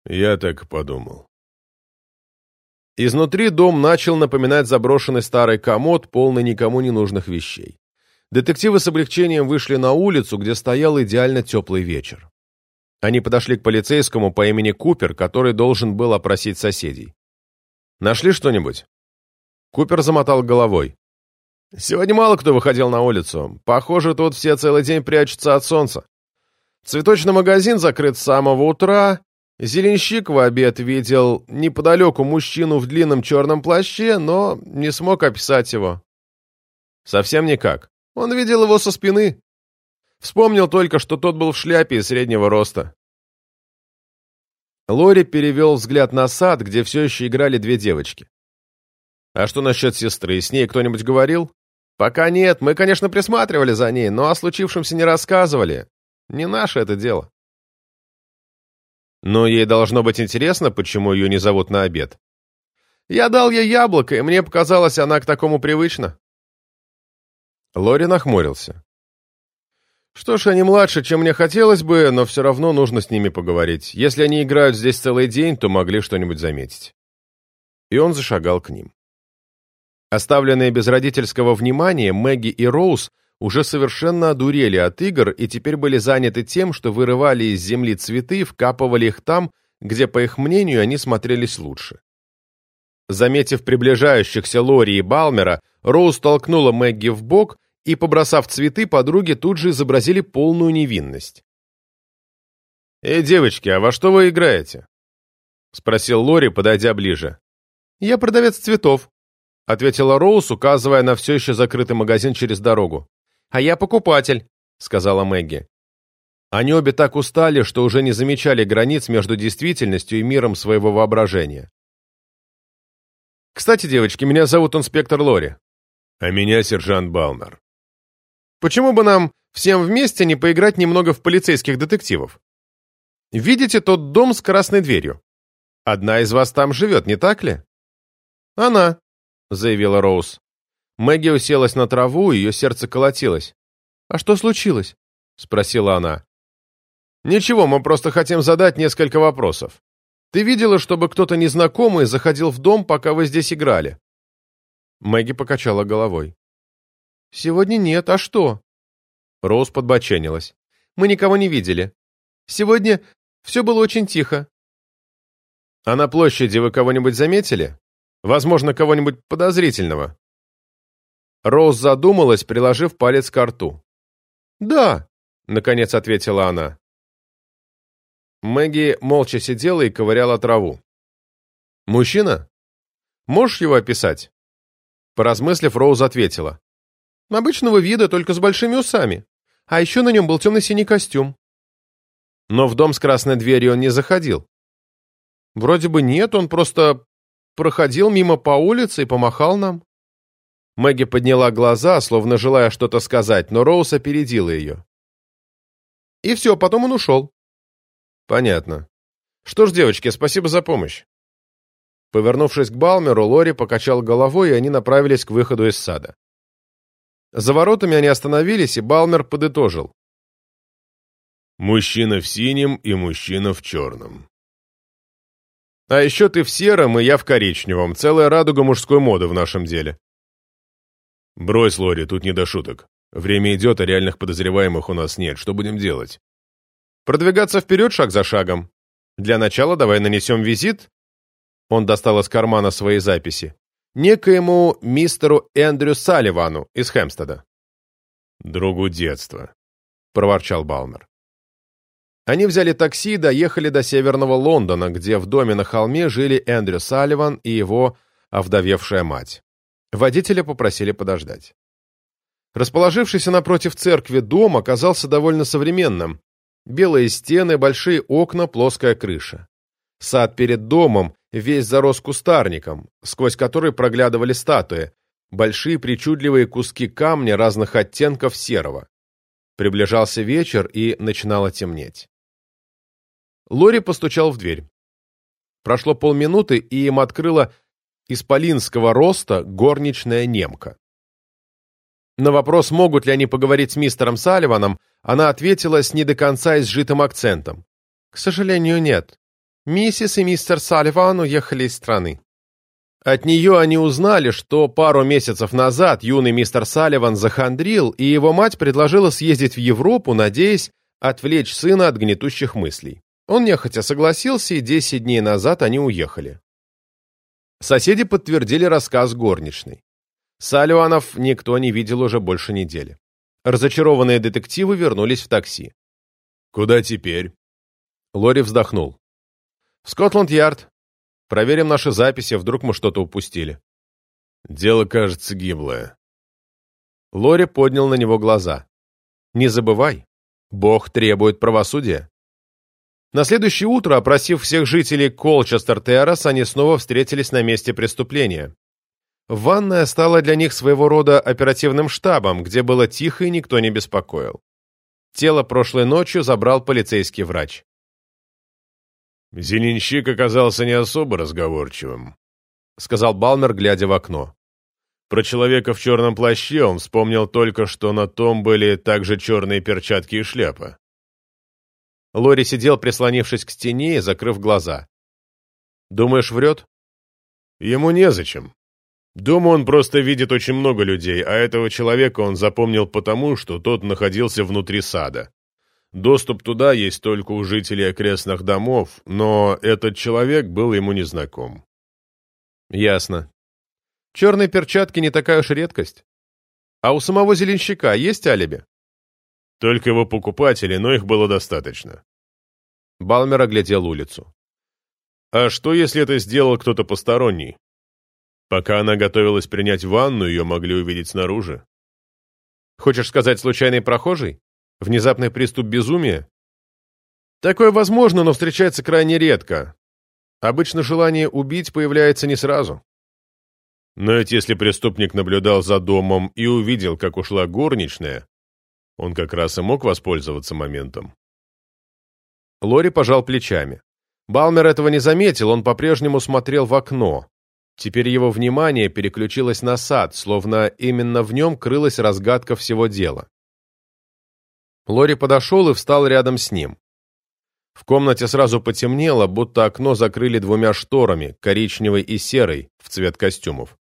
Speaker 3: Я так подумал.
Speaker 1: Изнутри дом начал напоминать заброшенный старый комод, полный никому не нужных вещей. Детективы с облегчением вышли на улицу, где стоял идеально теплый вечер. Они подошли к полицейскому по имени Купер, который должен был опросить соседей. «Нашли что-нибудь?» Купер замотал головой. «Сегодня мало кто выходил на улицу. Похоже, тут все целый день прячутся от солнца. Цветочный магазин закрыт с самого утра. Зеленщик в обед видел неподалеку мужчину в длинном черном плаще, но не смог описать его. Совсем никак. Он видел его со спины. Вспомнил только, что тот был в шляпе и среднего роста. Лори перевел взгляд на сад, где все еще играли две девочки. А что насчет сестры? С ней кто-нибудь говорил? Пока нет. Мы, конечно, присматривали за ней, но о случившемся не рассказывали. Не наше это дело. Но ей должно быть интересно, почему ее не зовут на обед. Я дал ей яблоко, и мне показалось, она к такому привычна. Лори нахмурился. Что ж, они младше, чем мне хотелось бы, но все равно нужно с ними поговорить. Если они играют здесь целый день, то могли что-нибудь заметить. И он зашагал к ним. Оставленные без родительского внимания, Мэгги и Роуз уже совершенно одурели от игр и теперь были заняты тем, что вырывали из земли цветы вкапывали их там, где, по их мнению, они смотрелись лучше. Заметив приближающихся Лори и Балмера, Роуз толкнула Мэгги в бок и, побросав цветы, подруги тут же изобразили полную невинность. «Эй, девочки, а во что вы играете?» — спросил Лори, подойдя ближе. «Я продавец цветов», — ответила Роуз, указывая на все еще закрытый магазин через дорогу. «А я покупатель», — сказала Мэгги. Они обе так устали, что уже не замечали границ между действительностью и миром своего воображения. «Кстати, девочки, меня зовут инспектор Лори».
Speaker 3: «А меня сержант Балмер».
Speaker 1: «Почему бы нам всем вместе не поиграть немного в полицейских детективов? Видите тот дом с красной дверью? Одна из вас там живет, не так ли?» «Она», — заявила Роуз. Мэгги уселась на траву, ее сердце колотилось. «А что случилось?» — спросила она. «Ничего, мы просто хотим задать несколько вопросов. Ты видела, чтобы кто-то незнакомый заходил в дом, пока вы здесь играли?» Мэгги покачала головой. «Сегодня нет, а что?» Роуз подбоченилась. «Мы никого не видели. Сегодня все было очень тихо». «А на площади вы кого-нибудь заметили? Возможно, кого-нибудь подозрительного?» Роуз задумалась, приложив палец к рту. «Да», — наконец ответила она. Мэгги молча сидела и ковыряла траву. «Мужчина? Можешь его описать?» Поразмыслив, Роуз ответила. «Обычного вида, только с большими усами. А еще на нем был темно-синий костюм». Но в дом с красной дверью он не заходил. «Вроде бы нет, он просто проходил мимо по улице и помахал нам». Мэгги подняла глаза, словно желая что-то сказать, но Роуз опередила ее. «И все, потом он ушел». «Понятно. Что ж, девочки, спасибо за помощь». Повернувшись к Балмеру, Лори покачал головой, и они направились к выходу из сада. За воротами они остановились, и Балмер подытожил.
Speaker 3: «Мужчина в синем и мужчина в черном».
Speaker 1: «А еще ты в сером, и я в коричневом. Целая радуга мужской моды в нашем деле».
Speaker 3: «Брось, Лори, тут не до шуток. Время идет, а реальных подозреваемых у нас нет. Что будем делать?»
Speaker 1: Продвигаться вперед шаг за шагом. Для начала давай нанесем визит. Он достал из кармана свои записи. Некоему мистеру Эндрю Салливану из Хэмстеда.
Speaker 3: «Другу детства», —
Speaker 1: проворчал Балмер. Они взяли такси и доехали до северного Лондона, где в доме на холме жили Эндрю Салливан и его овдовевшая мать. Водителя попросили подождать. Расположившийся напротив церкви дом оказался довольно современным, Белые стены, большие окна, плоская крыша. Сад перед домом весь зарос кустарником, сквозь который проглядывали статуи, большие причудливые куски камня разных оттенков серого. Приближался вечер, и начинало темнеть. Лори постучал в дверь. Прошло полминуты, и им открыла исполинского роста горничная немка. На вопрос, могут ли они поговорить с мистером Салливаном, она ответила с не до конца изжитым акцентом. «К сожалению, нет. Миссис и мистер Салливан уехали из страны». От нее они узнали, что пару месяцев назад юный мистер Салливан захандрил, и его мать предложила съездить в Европу, надеясь отвлечь сына от гнетущих мыслей. Он нехотя согласился, и десять дней назад они уехали. Соседи подтвердили рассказ горничной. Салюанов никто не видел уже больше недели. Разочарованные детективы вернулись в такси.
Speaker 3: «Куда теперь?»
Speaker 1: Лори вздохнул. «В Скотланд-Ярд. Проверим наши записи, вдруг мы что-то упустили».
Speaker 3: «Дело, кажется, гиблое».
Speaker 1: Лори поднял на него глаза. «Не забывай, Бог требует правосудия». На следующее утро, опросив всех жителей Колчестер-Террас, они снова встретились на месте преступления. Ванная стала для них своего рода оперативным штабом, где было тихо и никто не беспокоил. Тело прошлой ночью забрал полицейский врач.
Speaker 3: «Зеленщик оказался не особо разговорчивым», —
Speaker 1: сказал Балмер, глядя в окно.
Speaker 3: Про человека в черном плаще он вспомнил только, что на том были также черные перчатки и шляпа.
Speaker 1: Лори сидел, прислонившись к стене и закрыв глаза. «Думаешь, врет?»
Speaker 3: «Ему незачем. Дома он просто видит очень много людей, а этого человека он запомнил потому, что тот находился внутри сада. Доступ туда есть только у жителей окрестных домов, но этот человек был ему незнаком.
Speaker 1: Ясно. Черные перчатки не такая уж редкость. А у самого зеленщика есть алиби?
Speaker 3: Только его покупатели, но их было достаточно.
Speaker 1: Балмер оглядел улицу.
Speaker 3: А что, если это сделал кто-то посторонний? Пока она готовилась принять ванну, ее могли увидеть снаружи.
Speaker 1: Хочешь сказать, случайный прохожий? Внезапный приступ безумия?
Speaker 3: Такое возможно, но встречается крайне редко. Обычно желание убить появляется не сразу. Но ведь если преступник наблюдал за домом и увидел, как ушла горничная, он как раз и мог воспользоваться моментом.
Speaker 1: Лори пожал плечами. Балмер этого не заметил, он по-прежнему смотрел в окно. Теперь его внимание переключилось на сад, словно именно в нем крылась разгадка всего дела. Лори подошел и встал рядом с ним. В комнате сразу потемнело, будто окно закрыли двумя шторами, коричневой и серой, в цвет костюмов.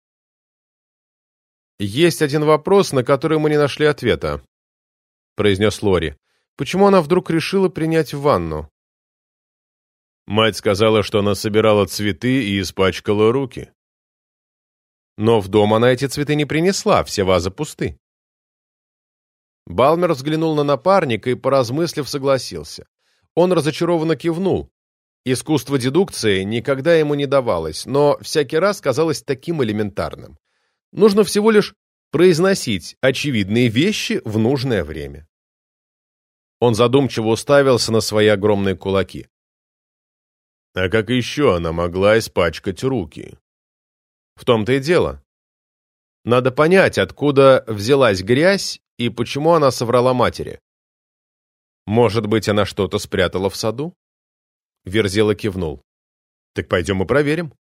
Speaker 1: «Есть один вопрос, на который мы не нашли ответа», — произнес Лори. «Почему она вдруг решила принять ванну?»
Speaker 3: Мать сказала, что она собирала цветы и испачкала руки.
Speaker 1: Но в дом она эти цветы не принесла, все вазы пусты. Балмер взглянул на напарника и, поразмыслив, согласился. Он разочарованно кивнул. Искусство дедукции никогда ему не давалось, но всякий раз казалось таким элементарным. Нужно всего лишь произносить очевидные вещи в нужное время. Он задумчиво уставился на свои огромные кулаки.
Speaker 3: А как еще она могла испачкать руки?
Speaker 1: В том-то и дело. Надо понять, откуда взялась грязь и почему она соврала матери. Может быть, она что-то спрятала в саду? Верзила кивнул. Так пойдем и проверим.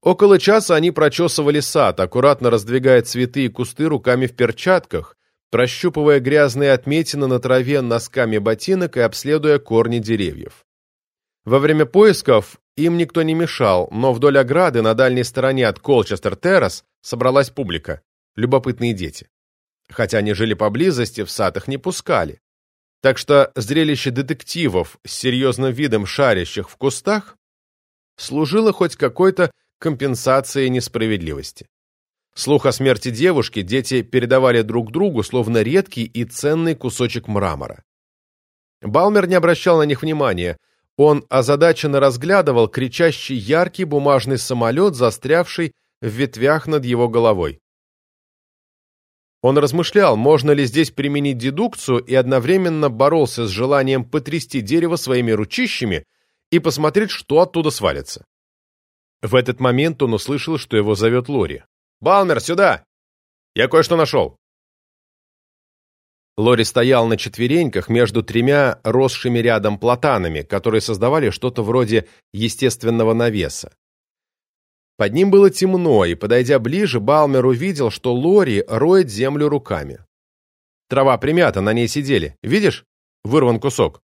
Speaker 1: Около часа они прочесывали сад, аккуратно раздвигая цветы и кусты руками в перчатках, прощупывая грязные отметины на траве носками ботинок и обследуя корни деревьев. Во время поисков им никто не мешал, но вдоль ограды на дальней стороне от Колчестер-Террас собралась публика, любопытные дети. Хотя они жили поблизости, в сад их не пускали. Так что зрелище детективов с серьезным видом шарящих в кустах служило хоть какой-то компенсацией несправедливости. Слух о смерти девушки дети передавали друг другу, словно редкий и ценный кусочек мрамора. Балмер не обращал на них внимания – он озадаченно разглядывал кричащий яркий бумажный самолет, застрявший в ветвях над его головой. Он размышлял, можно ли здесь применить дедукцию, и одновременно боролся с желанием потрясти дерево своими ручищами и посмотреть, что оттуда свалится. В этот момент он услышал, что его зовет Лори. «Балмер, сюда! Я кое-что нашел!» Лори стоял на четвереньках между тремя росшими рядом платанами, которые создавали что-то вроде естественного навеса. Под ним было темно, и, подойдя ближе, Балмер увидел, что Лори роет землю руками. Трава примята, на ней сидели. Видишь? Вырван кусок.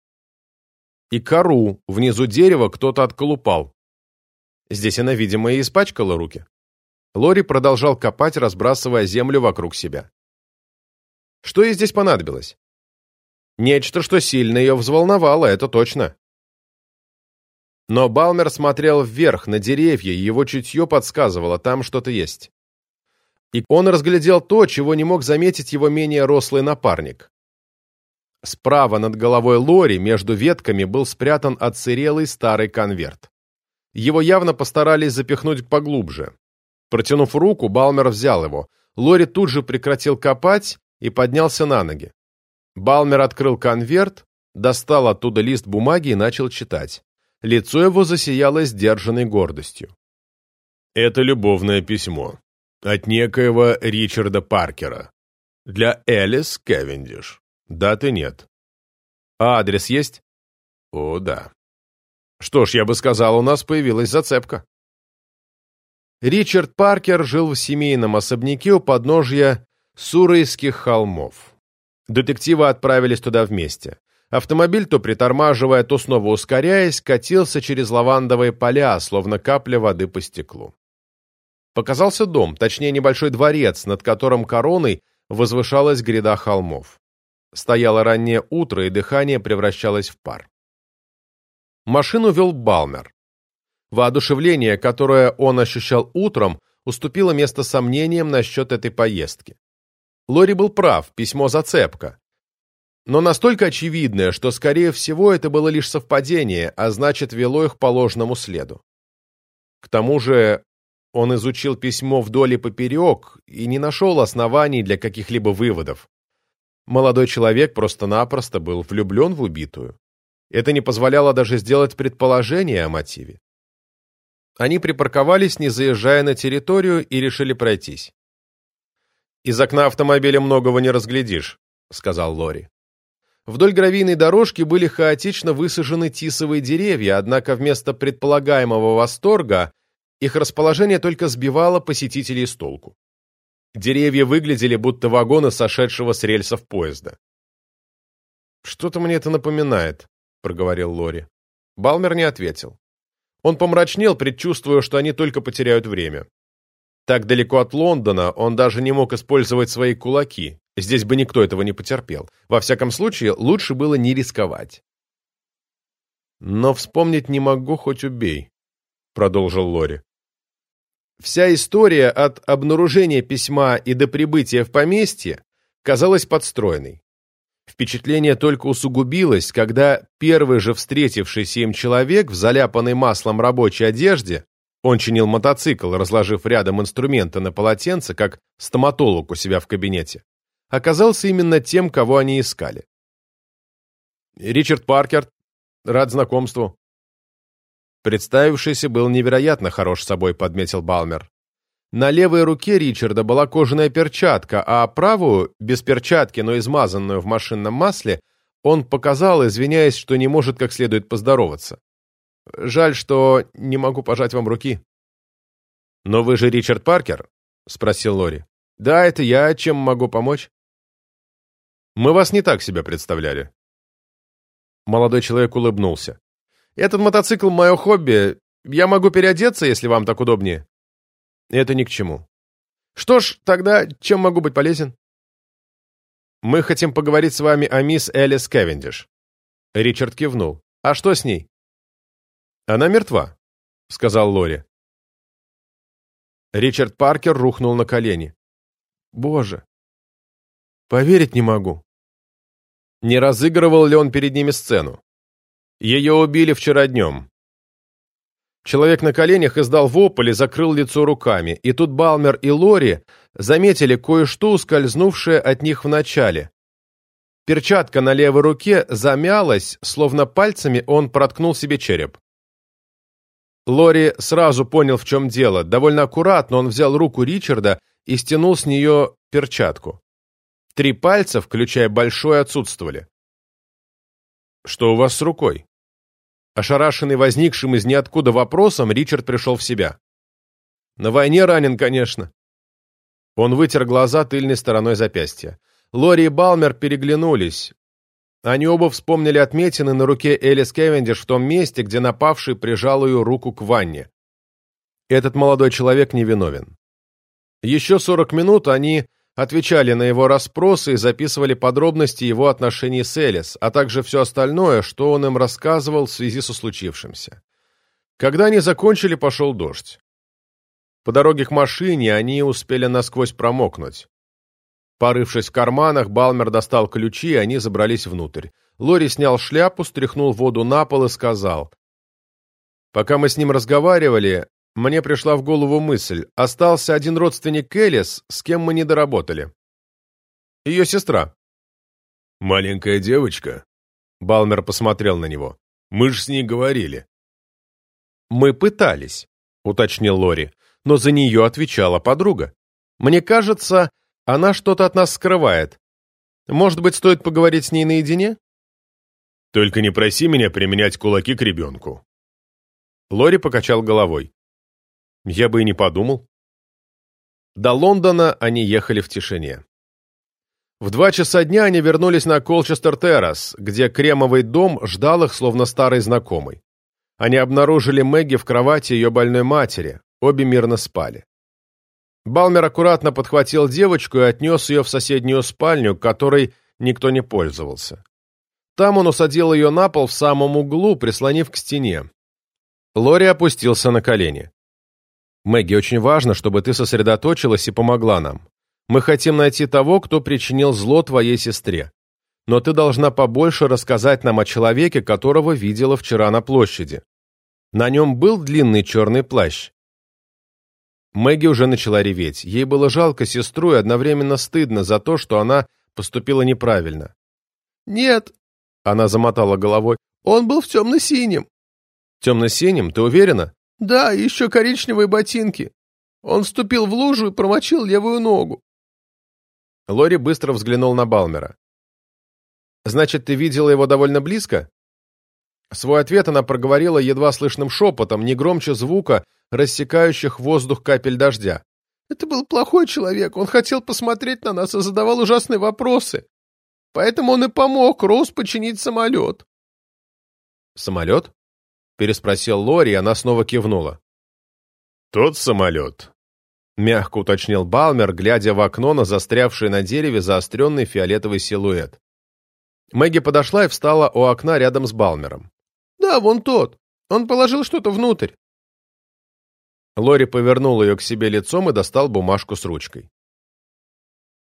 Speaker 1: И кору внизу дерева кто-то отколупал. Здесь она, видимо, и испачкала руки. Лори продолжал копать, разбрасывая землю вокруг себя. Что ей здесь понадобилось? Нечто, что сильно ее взволновало, это точно. Но Балмер смотрел вверх, на деревья, и его чутье подсказывало, там что-то есть. И он разглядел то, чего не мог заметить его менее рослый напарник. Справа над головой Лори между ветками был спрятан отсырелый старый конверт. Его явно постарались запихнуть поглубже. Протянув руку, Балмер взял его. Лори тут же прекратил копать и поднялся на ноги. Балмер открыл конверт, достал оттуда лист бумаги и начал читать. Лицо его засияло сдержанной гордостью.
Speaker 3: «Это любовное письмо. От некоего Ричарда Паркера. Для Элис Кевиндиш. Даты нет.
Speaker 1: А адрес есть?»
Speaker 3: «О, да».
Speaker 1: «Что ж, я бы сказал, у нас появилась зацепка». Ричард Паркер жил в семейном особняке у подножья Суройских холмов. Детективы отправились туда вместе. Автомобиль, то притормаживая, то снова ускоряясь, катился через лавандовые поля, словно капля воды по стеклу. Показался дом, точнее небольшой дворец, над которым короной возвышалась гряда холмов. Стояло раннее утро, и дыхание превращалось в пар. Машину вел Балмер. Воодушевление, которое он ощущал утром, уступило место сомнениям насчет этой поездки. Лори был прав, письмо зацепка. Но настолько очевидное, что, скорее всего, это было лишь совпадение, а значит, вело их по ложному следу. К тому же он изучил письмо вдоль и поперек и не нашел оснований для каких-либо выводов. Молодой человек просто-напросто был влюблен в убитую. Это не позволяло даже сделать предположение о мотиве. Они припарковались, не заезжая на территорию, и решили пройтись. «Из окна автомобиля многого не разглядишь», — сказал Лори. Вдоль гравийной дорожки были хаотично высажены тисовые деревья, однако вместо предполагаемого восторга их расположение только сбивало посетителей с толку. Деревья выглядели, будто вагоны сошедшего с рельсов поезда. «Что-то мне это напоминает», — проговорил Лори. Балмер не ответил. Он помрачнел, предчувствуя, что они только потеряют время. Так далеко от Лондона он даже не мог использовать свои кулаки. Здесь бы никто этого не потерпел. Во всяком случае, лучше было не рисковать. «Но вспомнить не могу, хоть убей», — продолжил Лори. Вся история от обнаружения письма и до прибытия в поместье казалась подстроенной. Впечатление только усугубилось, когда первый же встретившийся им человек в заляпанной маслом рабочей одежде, он чинил мотоцикл, разложив рядом инструменты на полотенце, как стоматолог у себя в кабинете, оказался именно тем, кого они искали. Ричард Паркер, рад знакомству. Представившийся был невероятно хорош собой, подметил Балмер. На левой руке Ричарда была кожаная перчатка, а правую, без перчатки, но измазанную в машинном масле, он показал, извиняясь, что не может как следует поздороваться. «Жаль, что не могу пожать вам руки». «Но вы же Ричард Паркер?» — спросил Лори. «Да, это я. Чем могу помочь?» «Мы вас не так себя представляли». Молодой человек улыбнулся. «Этот мотоцикл — мое хобби. Я могу переодеться, если вам так удобнее». Это ни к чему. Что ж, тогда чем могу быть полезен? Мы хотим поговорить с вами о мисс Элис Кевендиш. Ричард кивнул. А что с ней? Она мертва, сказал Лори. Ричард Паркер рухнул на колени. Боже, поверить не могу. Не разыгрывал ли он перед ними сцену? Ее убили вчера днем. Человек на коленях издал вопль и закрыл лицо руками, и тут Балмер и Лори заметили кое-что, ускользнувшее от них в начале. Перчатка на левой руке замялась, словно пальцами он проткнул себе череп. Лори сразу понял, в чем дело. Довольно аккуратно он взял руку Ричарда и стянул с нее перчатку. Три пальца, включая большой, отсутствовали. «Что у вас с рукой?» Ошарашенный возникшим из ниоткуда вопросом, Ричард пришел в себя. «На войне ранен, конечно». Он вытер глаза тыльной стороной запястья. Лори и Балмер переглянулись. Они оба вспомнили отметины на руке Элис Кевендиш в том месте, где напавший прижал ее руку к ванне. Этот молодой человек невиновен. Еще сорок минут они отвечали на его расспросы и записывали подробности его отношений с Элис, а также все остальное, что он им рассказывал в связи со случившимся. Когда они закончили, пошел дождь. По дороге к машине они успели насквозь промокнуть. Порывшись в карманах, Балмер достал ключи, и они забрались внутрь. Лори снял шляпу, стряхнул воду на пол и сказал. Пока мы с ним разговаривали, мне пришла в голову мысль. Остался один родственник Элис, с кем мы не доработали. Ее сестра.
Speaker 3: «Маленькая девочка?» Балмер посмотрел на него. «Мы же с ней говорили».
Speaker 1: «Мы пытались», — уточнил Лори, но за нее отвечала подруга. «Мне кажется, она что-то от нас скрывает. Может быть, стоит поговорить с ней наедине?»
Speaker 3: «Только не проси меня применять кулаки к ребенку».
Speaker 1: Лори покачал головой. Я бы и не подумал. До Лондона они ехали в тишине. В два часа дня они вернулись на Колчестер-террас, где кремовый дом ждал их, словно старый знакомый. Они обнаружили Мэгги в кровати ее больной матери, обе мирно спали. Балмер аккуратно подхватил девочку и отнес ее в соседнюю спальню, которой никто не пользовался. Там он усадил ее на пол в самом углу, прислонив к стене. Лори опустился на колени. Мэгги, очень важно, чтобы ты сосредоточилась и помогла нам. Мы хотим найти того, кто причинил зло твоей сестре. Но ты должна побольше рассказать нам о человеке, которого видела вчера на площади. На нем был длинный черный плащ. Мэгги уже начала реветь. Ей было жалко сестру и одновременно стыдно за то, что она поступила неправильно.
Speaker 2: «Нет», —
Speaker 1: она замотала головой, —
Speaker 2: Он был в темно-синем.
Speaker 1: Темно-синим, ты уверена?
Speaker 2: Да, еще коричневые ботинки. Он вступил в лужу и промочил левую ногу.
Speaker 1: Лори быстро взглянул на Балмера. «Значит, ты видела его довольно близко?» Свой ответ она проговорила едва слышным шепотом, не громче звука, рассекающих воздух капель дождя.
Speaker 2: «Это был плохой человек, он хотел посмотреть на нас и задавал ужасные вопросы. Поэтому он и помог Роуз починить самолет».
Speaker 1: «Самолет?» — переспросил Лори, и она снова кивнула.
Speaker 3: «Тот самолет», — мягко уточнил Балмер, глядя в окно на застрявший на дереве заостренный фиолетовый силуэт.
Speaker 1: Мэгги подошла и встала у окна рядом с Балмером.
Speaker 2: «Да, вон тот. Он положил что-то внутрь».
Speaker 1: Лори повернул ее к себе лицом и достал бумажку с ручкой.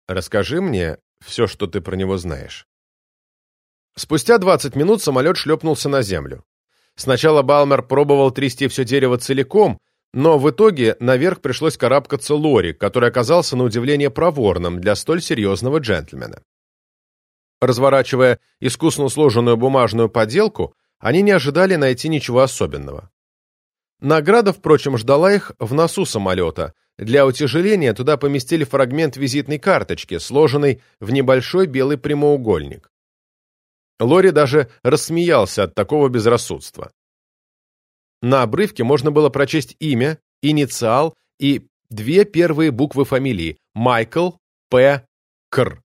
Speaker 1: «Расскажи мне все, что ты про него знаешь». Спустя 20 минут самолет шлепнулся на землю. Сначала Балмер пробовал трясти все дерево целиком, но в итоге наверх пришлось карабкаться Лори, который оказался на удивление проворным для столь серьезного джентльмена. Разворачивая искусно сложенную бумажную поделку, они не ожидали найти ничего особенного. Награда, впрочем, ждала их в носу самолета. Для утяжеления туда поместили фрагмент визитной карточки, сложенный в небольшой белый прямоугольник. Лори даже рассмеялся от такого безрассудства. На обрывке можно было прочесть имя, инициал и две первые буквы фамилии – Майкл П. Кр.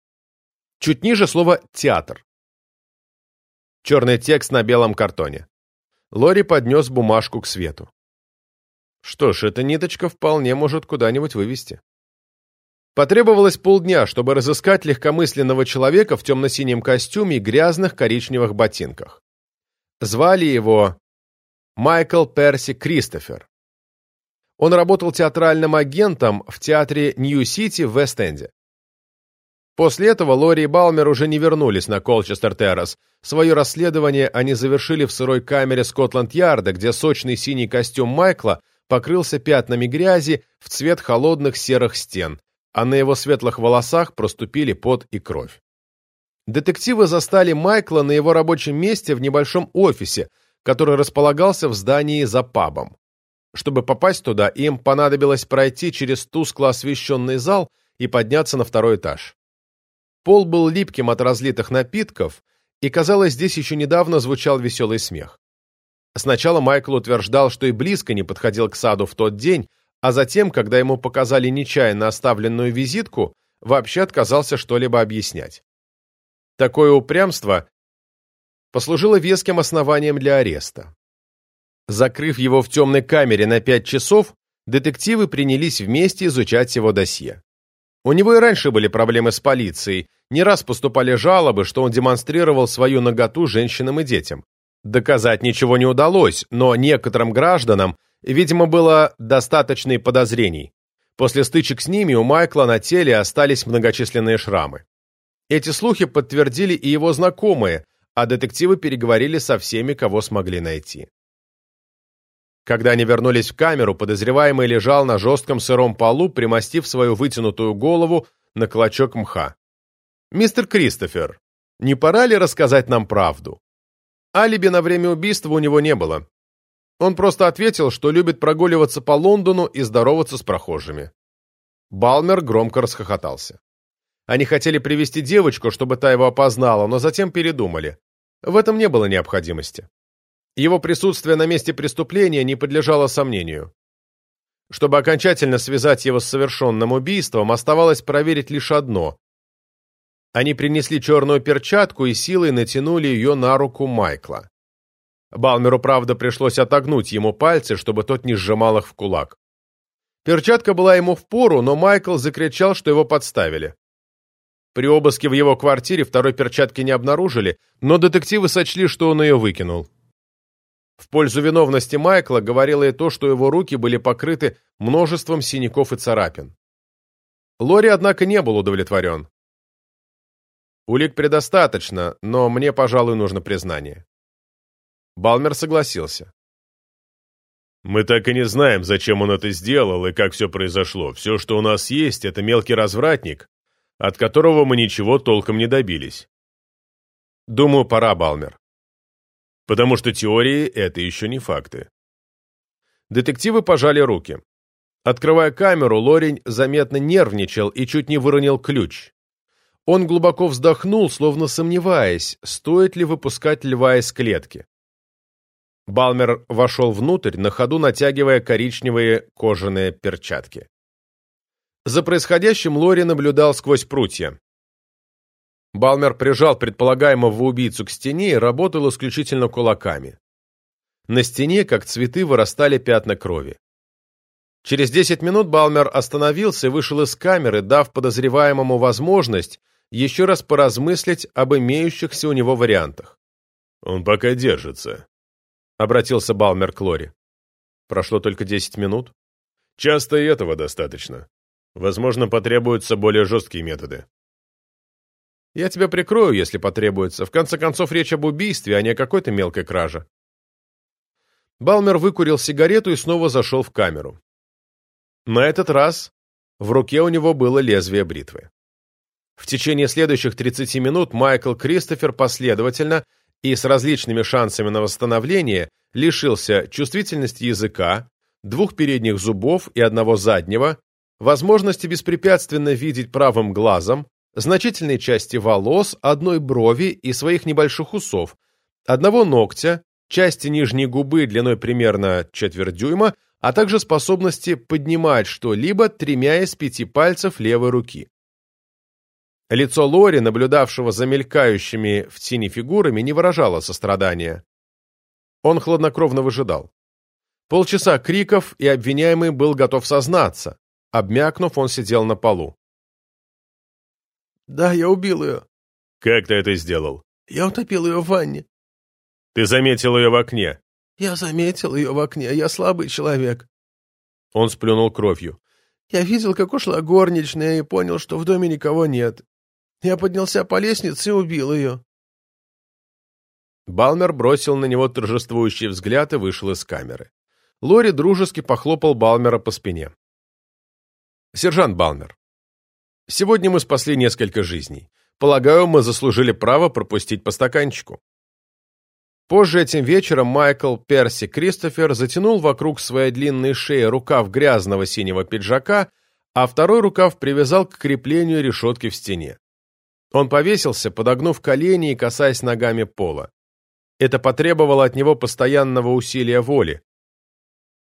Speaker 1: Чуть ниже слово «театр». Черный текст на белом картоне. Лори поднес бумажку к свету. Что ж, эта ниточка вполне может куда-нибудь вывести. Потребовалось полдня, чтобы разыскать легкомысленного человека в темно-синем костюме и грязных коричневых ботинках. Звали его Майкл Перси Кристофер. Он работал театральным агентом в театре Нью-Сити в Вест-Энде. После этого Лори и Балмер уже не вернулись на Колчестер-Террас. Свое расследование они завершили в сырой камере Скотланд-Ярда, где сочный синий костюм Майкла покрылся пятнами грязи в цвет холодных серых стен, а на его светлых волосах проступили пот и кровь. Детективы застали Майкла на его рабочем месте в небольшом офисе, который располагался в здании за пабом. Чтобы попасть туда, им понадобилось пройти через тускло освещенный зал и подняться на второй этаж. Пол был липким от разлитых напитков, и, казалось, здесь еще недавно звучал веселый смех. Сначала Майкл утверждал, что и близко не подходил к саду в тот день, а затем, когда ему показали нечаянно оставленную визитку, вообще отказался что-либо объяснять. Такое упрямство послужило веским основанием для ареста. Закрыв его в темной камере на пять часов, детективы принялись вместе изучать его досье. У него и раньше были проблемы с полицией, не раз поступали жалобы, что он демонстрировал свою наготу женщинам и детям. Доказать ничего не удалось, но некоторым гражданам, видимо, было достаточно и подозрений. После стычек с ними у Майкла на теле остались многочисленные шрамы. Эти слухи подтвердили и его знакомые, а детективы переговорили со всеми, кого смогли найти. Когда они вернулись в камеру, подозреваемый лежал на жестком сыром полу, примостив свою вытянутую голову на клочок мха. «Мистер Кристофер, не пора ли рассказать нам правду?» Алиби на время убийства у него не было. Он просто ответил, что любит прогуливаться по Лондону и здороваться с прохожими. Балмер громко расхохотался. Они хотели привести девочку, чтобы та его опознала, но затем передумали. В этом не было необходимости. Его присутствие на месте преступления не подлежало сомнению. Чтобы окончательно связать его с совершенным убийством, оставалось проверить лишь одно. Они принесли черную перчатку и силой натянули ее на руку Майкла. Балмеру, правда, пришлось отогнуть ему пальцы, чтобы тот не сжимал их в кулак. Перчатка была ему в пору, но Майкл закричал, что его подставили. При обыске в его квартире второй перчатки не обнаружили, но детективы сочли, что он ее выкинул. В пользу виновности Майкла говорило и то, что его руки были покрыты множеством синяков и царапин. Лори, однако, не был удовлетворен. Улик предостаточно, но мне, пожалуй, нужно признание. Балмер согласился.
Speaker 3: Мы так и не знаем, зачем он это сделал и как все произошло. Все, что у нас есть, это мелкий развратник, от которого мы ничего толком не добились.
Speaker 1: Думаю, пора, Балмер.
Speaker 3: Потому что теории — это еще не факты. Детективы пожали руки. Открывая камеру, Лорень заметно нервничал и чуть не выронил ключ. Он глубоко вздохнул, словно сомневаясь, стоит ли выпускать льва из клетки. Балмер вошел внутрь, на ходу натягивая коричневые кожаные перчатки. За происходящим Лори наблюдал сквозь прутья. Балмер прижал предполагаемого убийцу к стене и работал исключительно кулаками. На стене, как цветы, вырастали пятна крови. Через 10 минут Балмер остановился и вышел из камеры, дав подозреваемому возможность еще раз поразмыслить об имеющихся у него вариантах. «Он пока держится», —
Speaker 1: обратился Балмер к Лори. Прошло только 10 минут.
Speaker 3: «Часто и этого достаточно. Возможно, потребуются более жесткие методы».
Speaker 1: «Я тебя прикрою, если потребуется. В конце концов, речь об убийстве, а не о какой-то мелкой краже». Балмер выкурил сигарету и снова зашел в камеру. На этот раз в руке у него было лезвие бритвы. В течение следующих 30 минут Майкл Кристофер последовательно и с различными шансами на восстановление лишился чувствительности языка, двух передних зубов и одного заднего, возможности беспрепятственно видеть правым глазом, значительной части волос, одной брови и своих небольших усов, одного ногтя, части нижней губы длиной примерно четверть дюйма, а также способности поднимать что-либо тремя из пяти пальцев левой руки. Лицо Лори, наблюдавшего за мелькающими в тени фигурами, не выражало сострадания. Он хладнокровно выжидал. Полчаса криков, и обвиняемый был готов сознаться. Обмякнув, он сидел на полу.
Speaker 2: «Да, я убил ее».
Speaker 3: «Как ты это сделал?»
Speaker 2: «Я утопил ее в ванне».
Speaker 3: «Ты заметил ее в окне?»
Speaker 2: «Я заметил ее в окне. Я слабый человек».
Speaker 1: Он сплюнул кровью.
Speaker 2: «Я видел, как ушла горничная, и понял, что в доме никого нет. Я поднялся по лестнице и убил ее.
Speaker 1: Балмер бросил на него торжествующий взгляд и вышел из камеры. Лори дружески похлопал Балмера по спине. «Сержант Балмер, сегодня мы спасли несколько жизней. Полагаю, мы заслужили право пропустить по стаканчику». Позже этим вечером Майкл Перси Кристофер затянул вокруг своей длинной шеи рукав грязного синего пиджака, а второй рукав привязал к креплению решетки в стене. Он повесился, подогнув колени и касаясь ногами пола. Это потребовало от него постоянного усилия воли.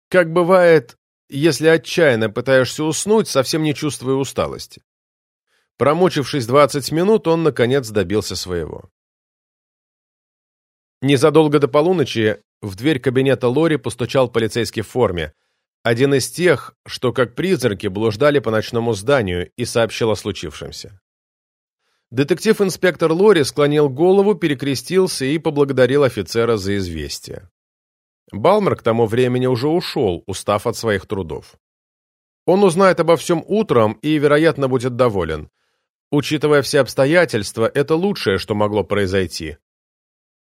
Speaker 1: Как бывает, если отчаянно пытаешься уснуть, совсем не чувствуя усталости. Промучившись 20 минут, он, наконец, добился своего. Незадолго до полуночи в дверь кабинета Лори постучал полицейский в форме, один из тех, что как призраки блуждали по ночному зданию и сообщил о случившемся. Детектив-инспектор Лори склонил голову, перекрестился и поблагодарил офицера за известие. Балмер к тому времени уже ушел, устав от своих трудов. Он узнает обо всем утром и, вероятно, будет доволен. Учитывая все обстоятельства, это лучшее, что могло произойти.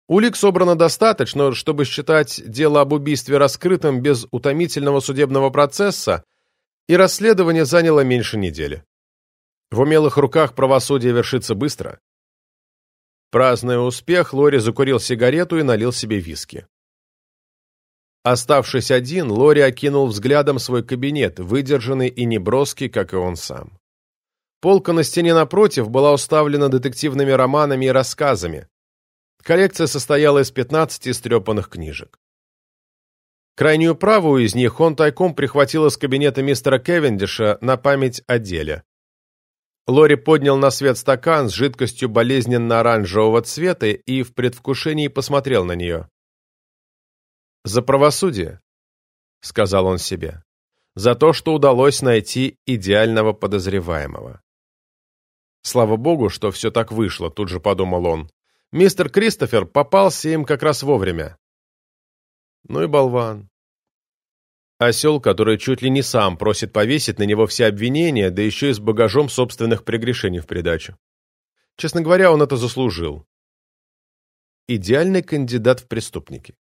Speaker 1: Улик собрано достаточно, чтобы считать дело об убийстве раскрытым без утомительного судебного процесса, и расследование заняло меньше недели. В умелых руках правосудие вершится быстро. Празднуя успех, Лори закурил сигарету и налил себе виски. Оставшись один, Лори окинул взглядом свой кабинет, выдержанный и неброский, как и он сам. Полка на стене напротив была уставлена детективными романами и рассказами. Коллекция состояла из 15 истрепанных книжек. Крайнюю правую из них он тайком прихватил из кабинета мистера Кевендиша на память о деле. Лори поднял на свет стакан с жидкостью болезненно-оранжевого цвета и в предвкушении посмотрел на нее. «За правосудие», — сказал он себе, — «за то, что удалось найти идеального подозреваемого». Слава богу, что все так вышло, тут же подумал он. Мистер Кристофер попался им как раз вовремя. Ну и болван. Осел, который чуть ли не сам просит повесить на него все обвинения, да еще и с багажом собственных прегрешений в придачу. Честно говоря, он это заслужил. Идеальный кандидат в преступники.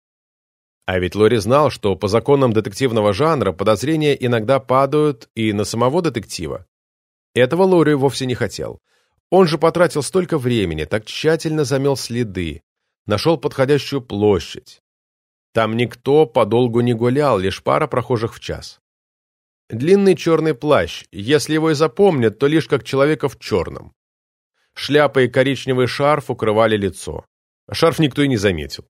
Speaker 1: А ведь Лори знал, что по законам детективного жанра подозрения иногда падают и на самого детектива. Этого Лори вовсе не хотел. Он же потратил столько времени, так тщательно замел следы, нашел подходящую площадь. Там никто подолгу не гулял, лишь пара прохожих в час. Длинный черный плащ, если его и запомнят, то лишь как человека в черном. Шляпа и коричневый шарф укрывали лицо. Шарф никто и не заметил.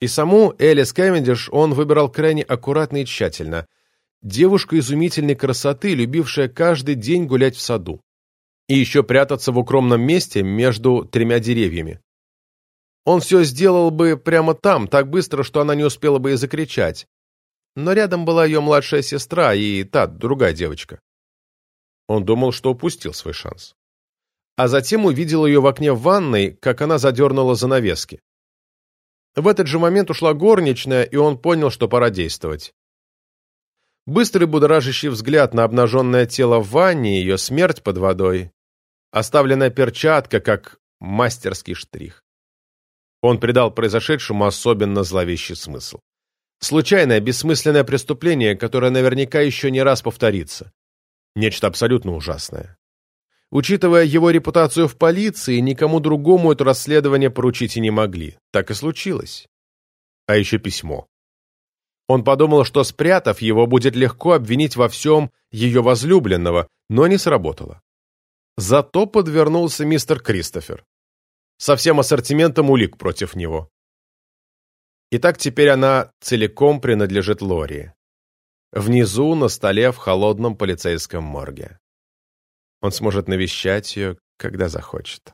Speaker 1: И саму Элис Кевендиш он выбирал крайне аккуратно и тщательно. Девушка изумительной красоты, любившая каждый день гулять в саду. И еще прятаться в укромном месте между тремя деревьями. Он все сделал бы прямо там, так быстро, что она не успела бы и закричать. Но рядом была ее младшая сестра и та, другая девочка. Он думал, что упустил свой шанс. А затем увидел ее в окне в ванной, как она задернула занавески. В этот же момент ушла горничная, и он понял, что пора действовать. Быстрый будоражащий взгляд на обнаженное тело в ванне, ее смерть под водой, оставленная перчатка, как мастерский штрих. Он придал произошедшему особенно зловещий смысл. Случайное, бессмысленное преступление, которое наверняка еще не раз повторится. Нечто абсолютно ужасное. Учитывая его репутацию в полиции, никому другому это расследование поручить и не могли. Так и случилось. А еще письмо. Он подумал, что, спрятав его, будет легко обвинить во всем ее возлюбленного, но не сработало. Зато подвернулся мистер Кристофер со всем ассортиментом улик против него. Итак, теперь она целиком принадлежит Лори. Внизу, на столе, в холодном полицейском морге. Он сможет навещать ее, когда захочет.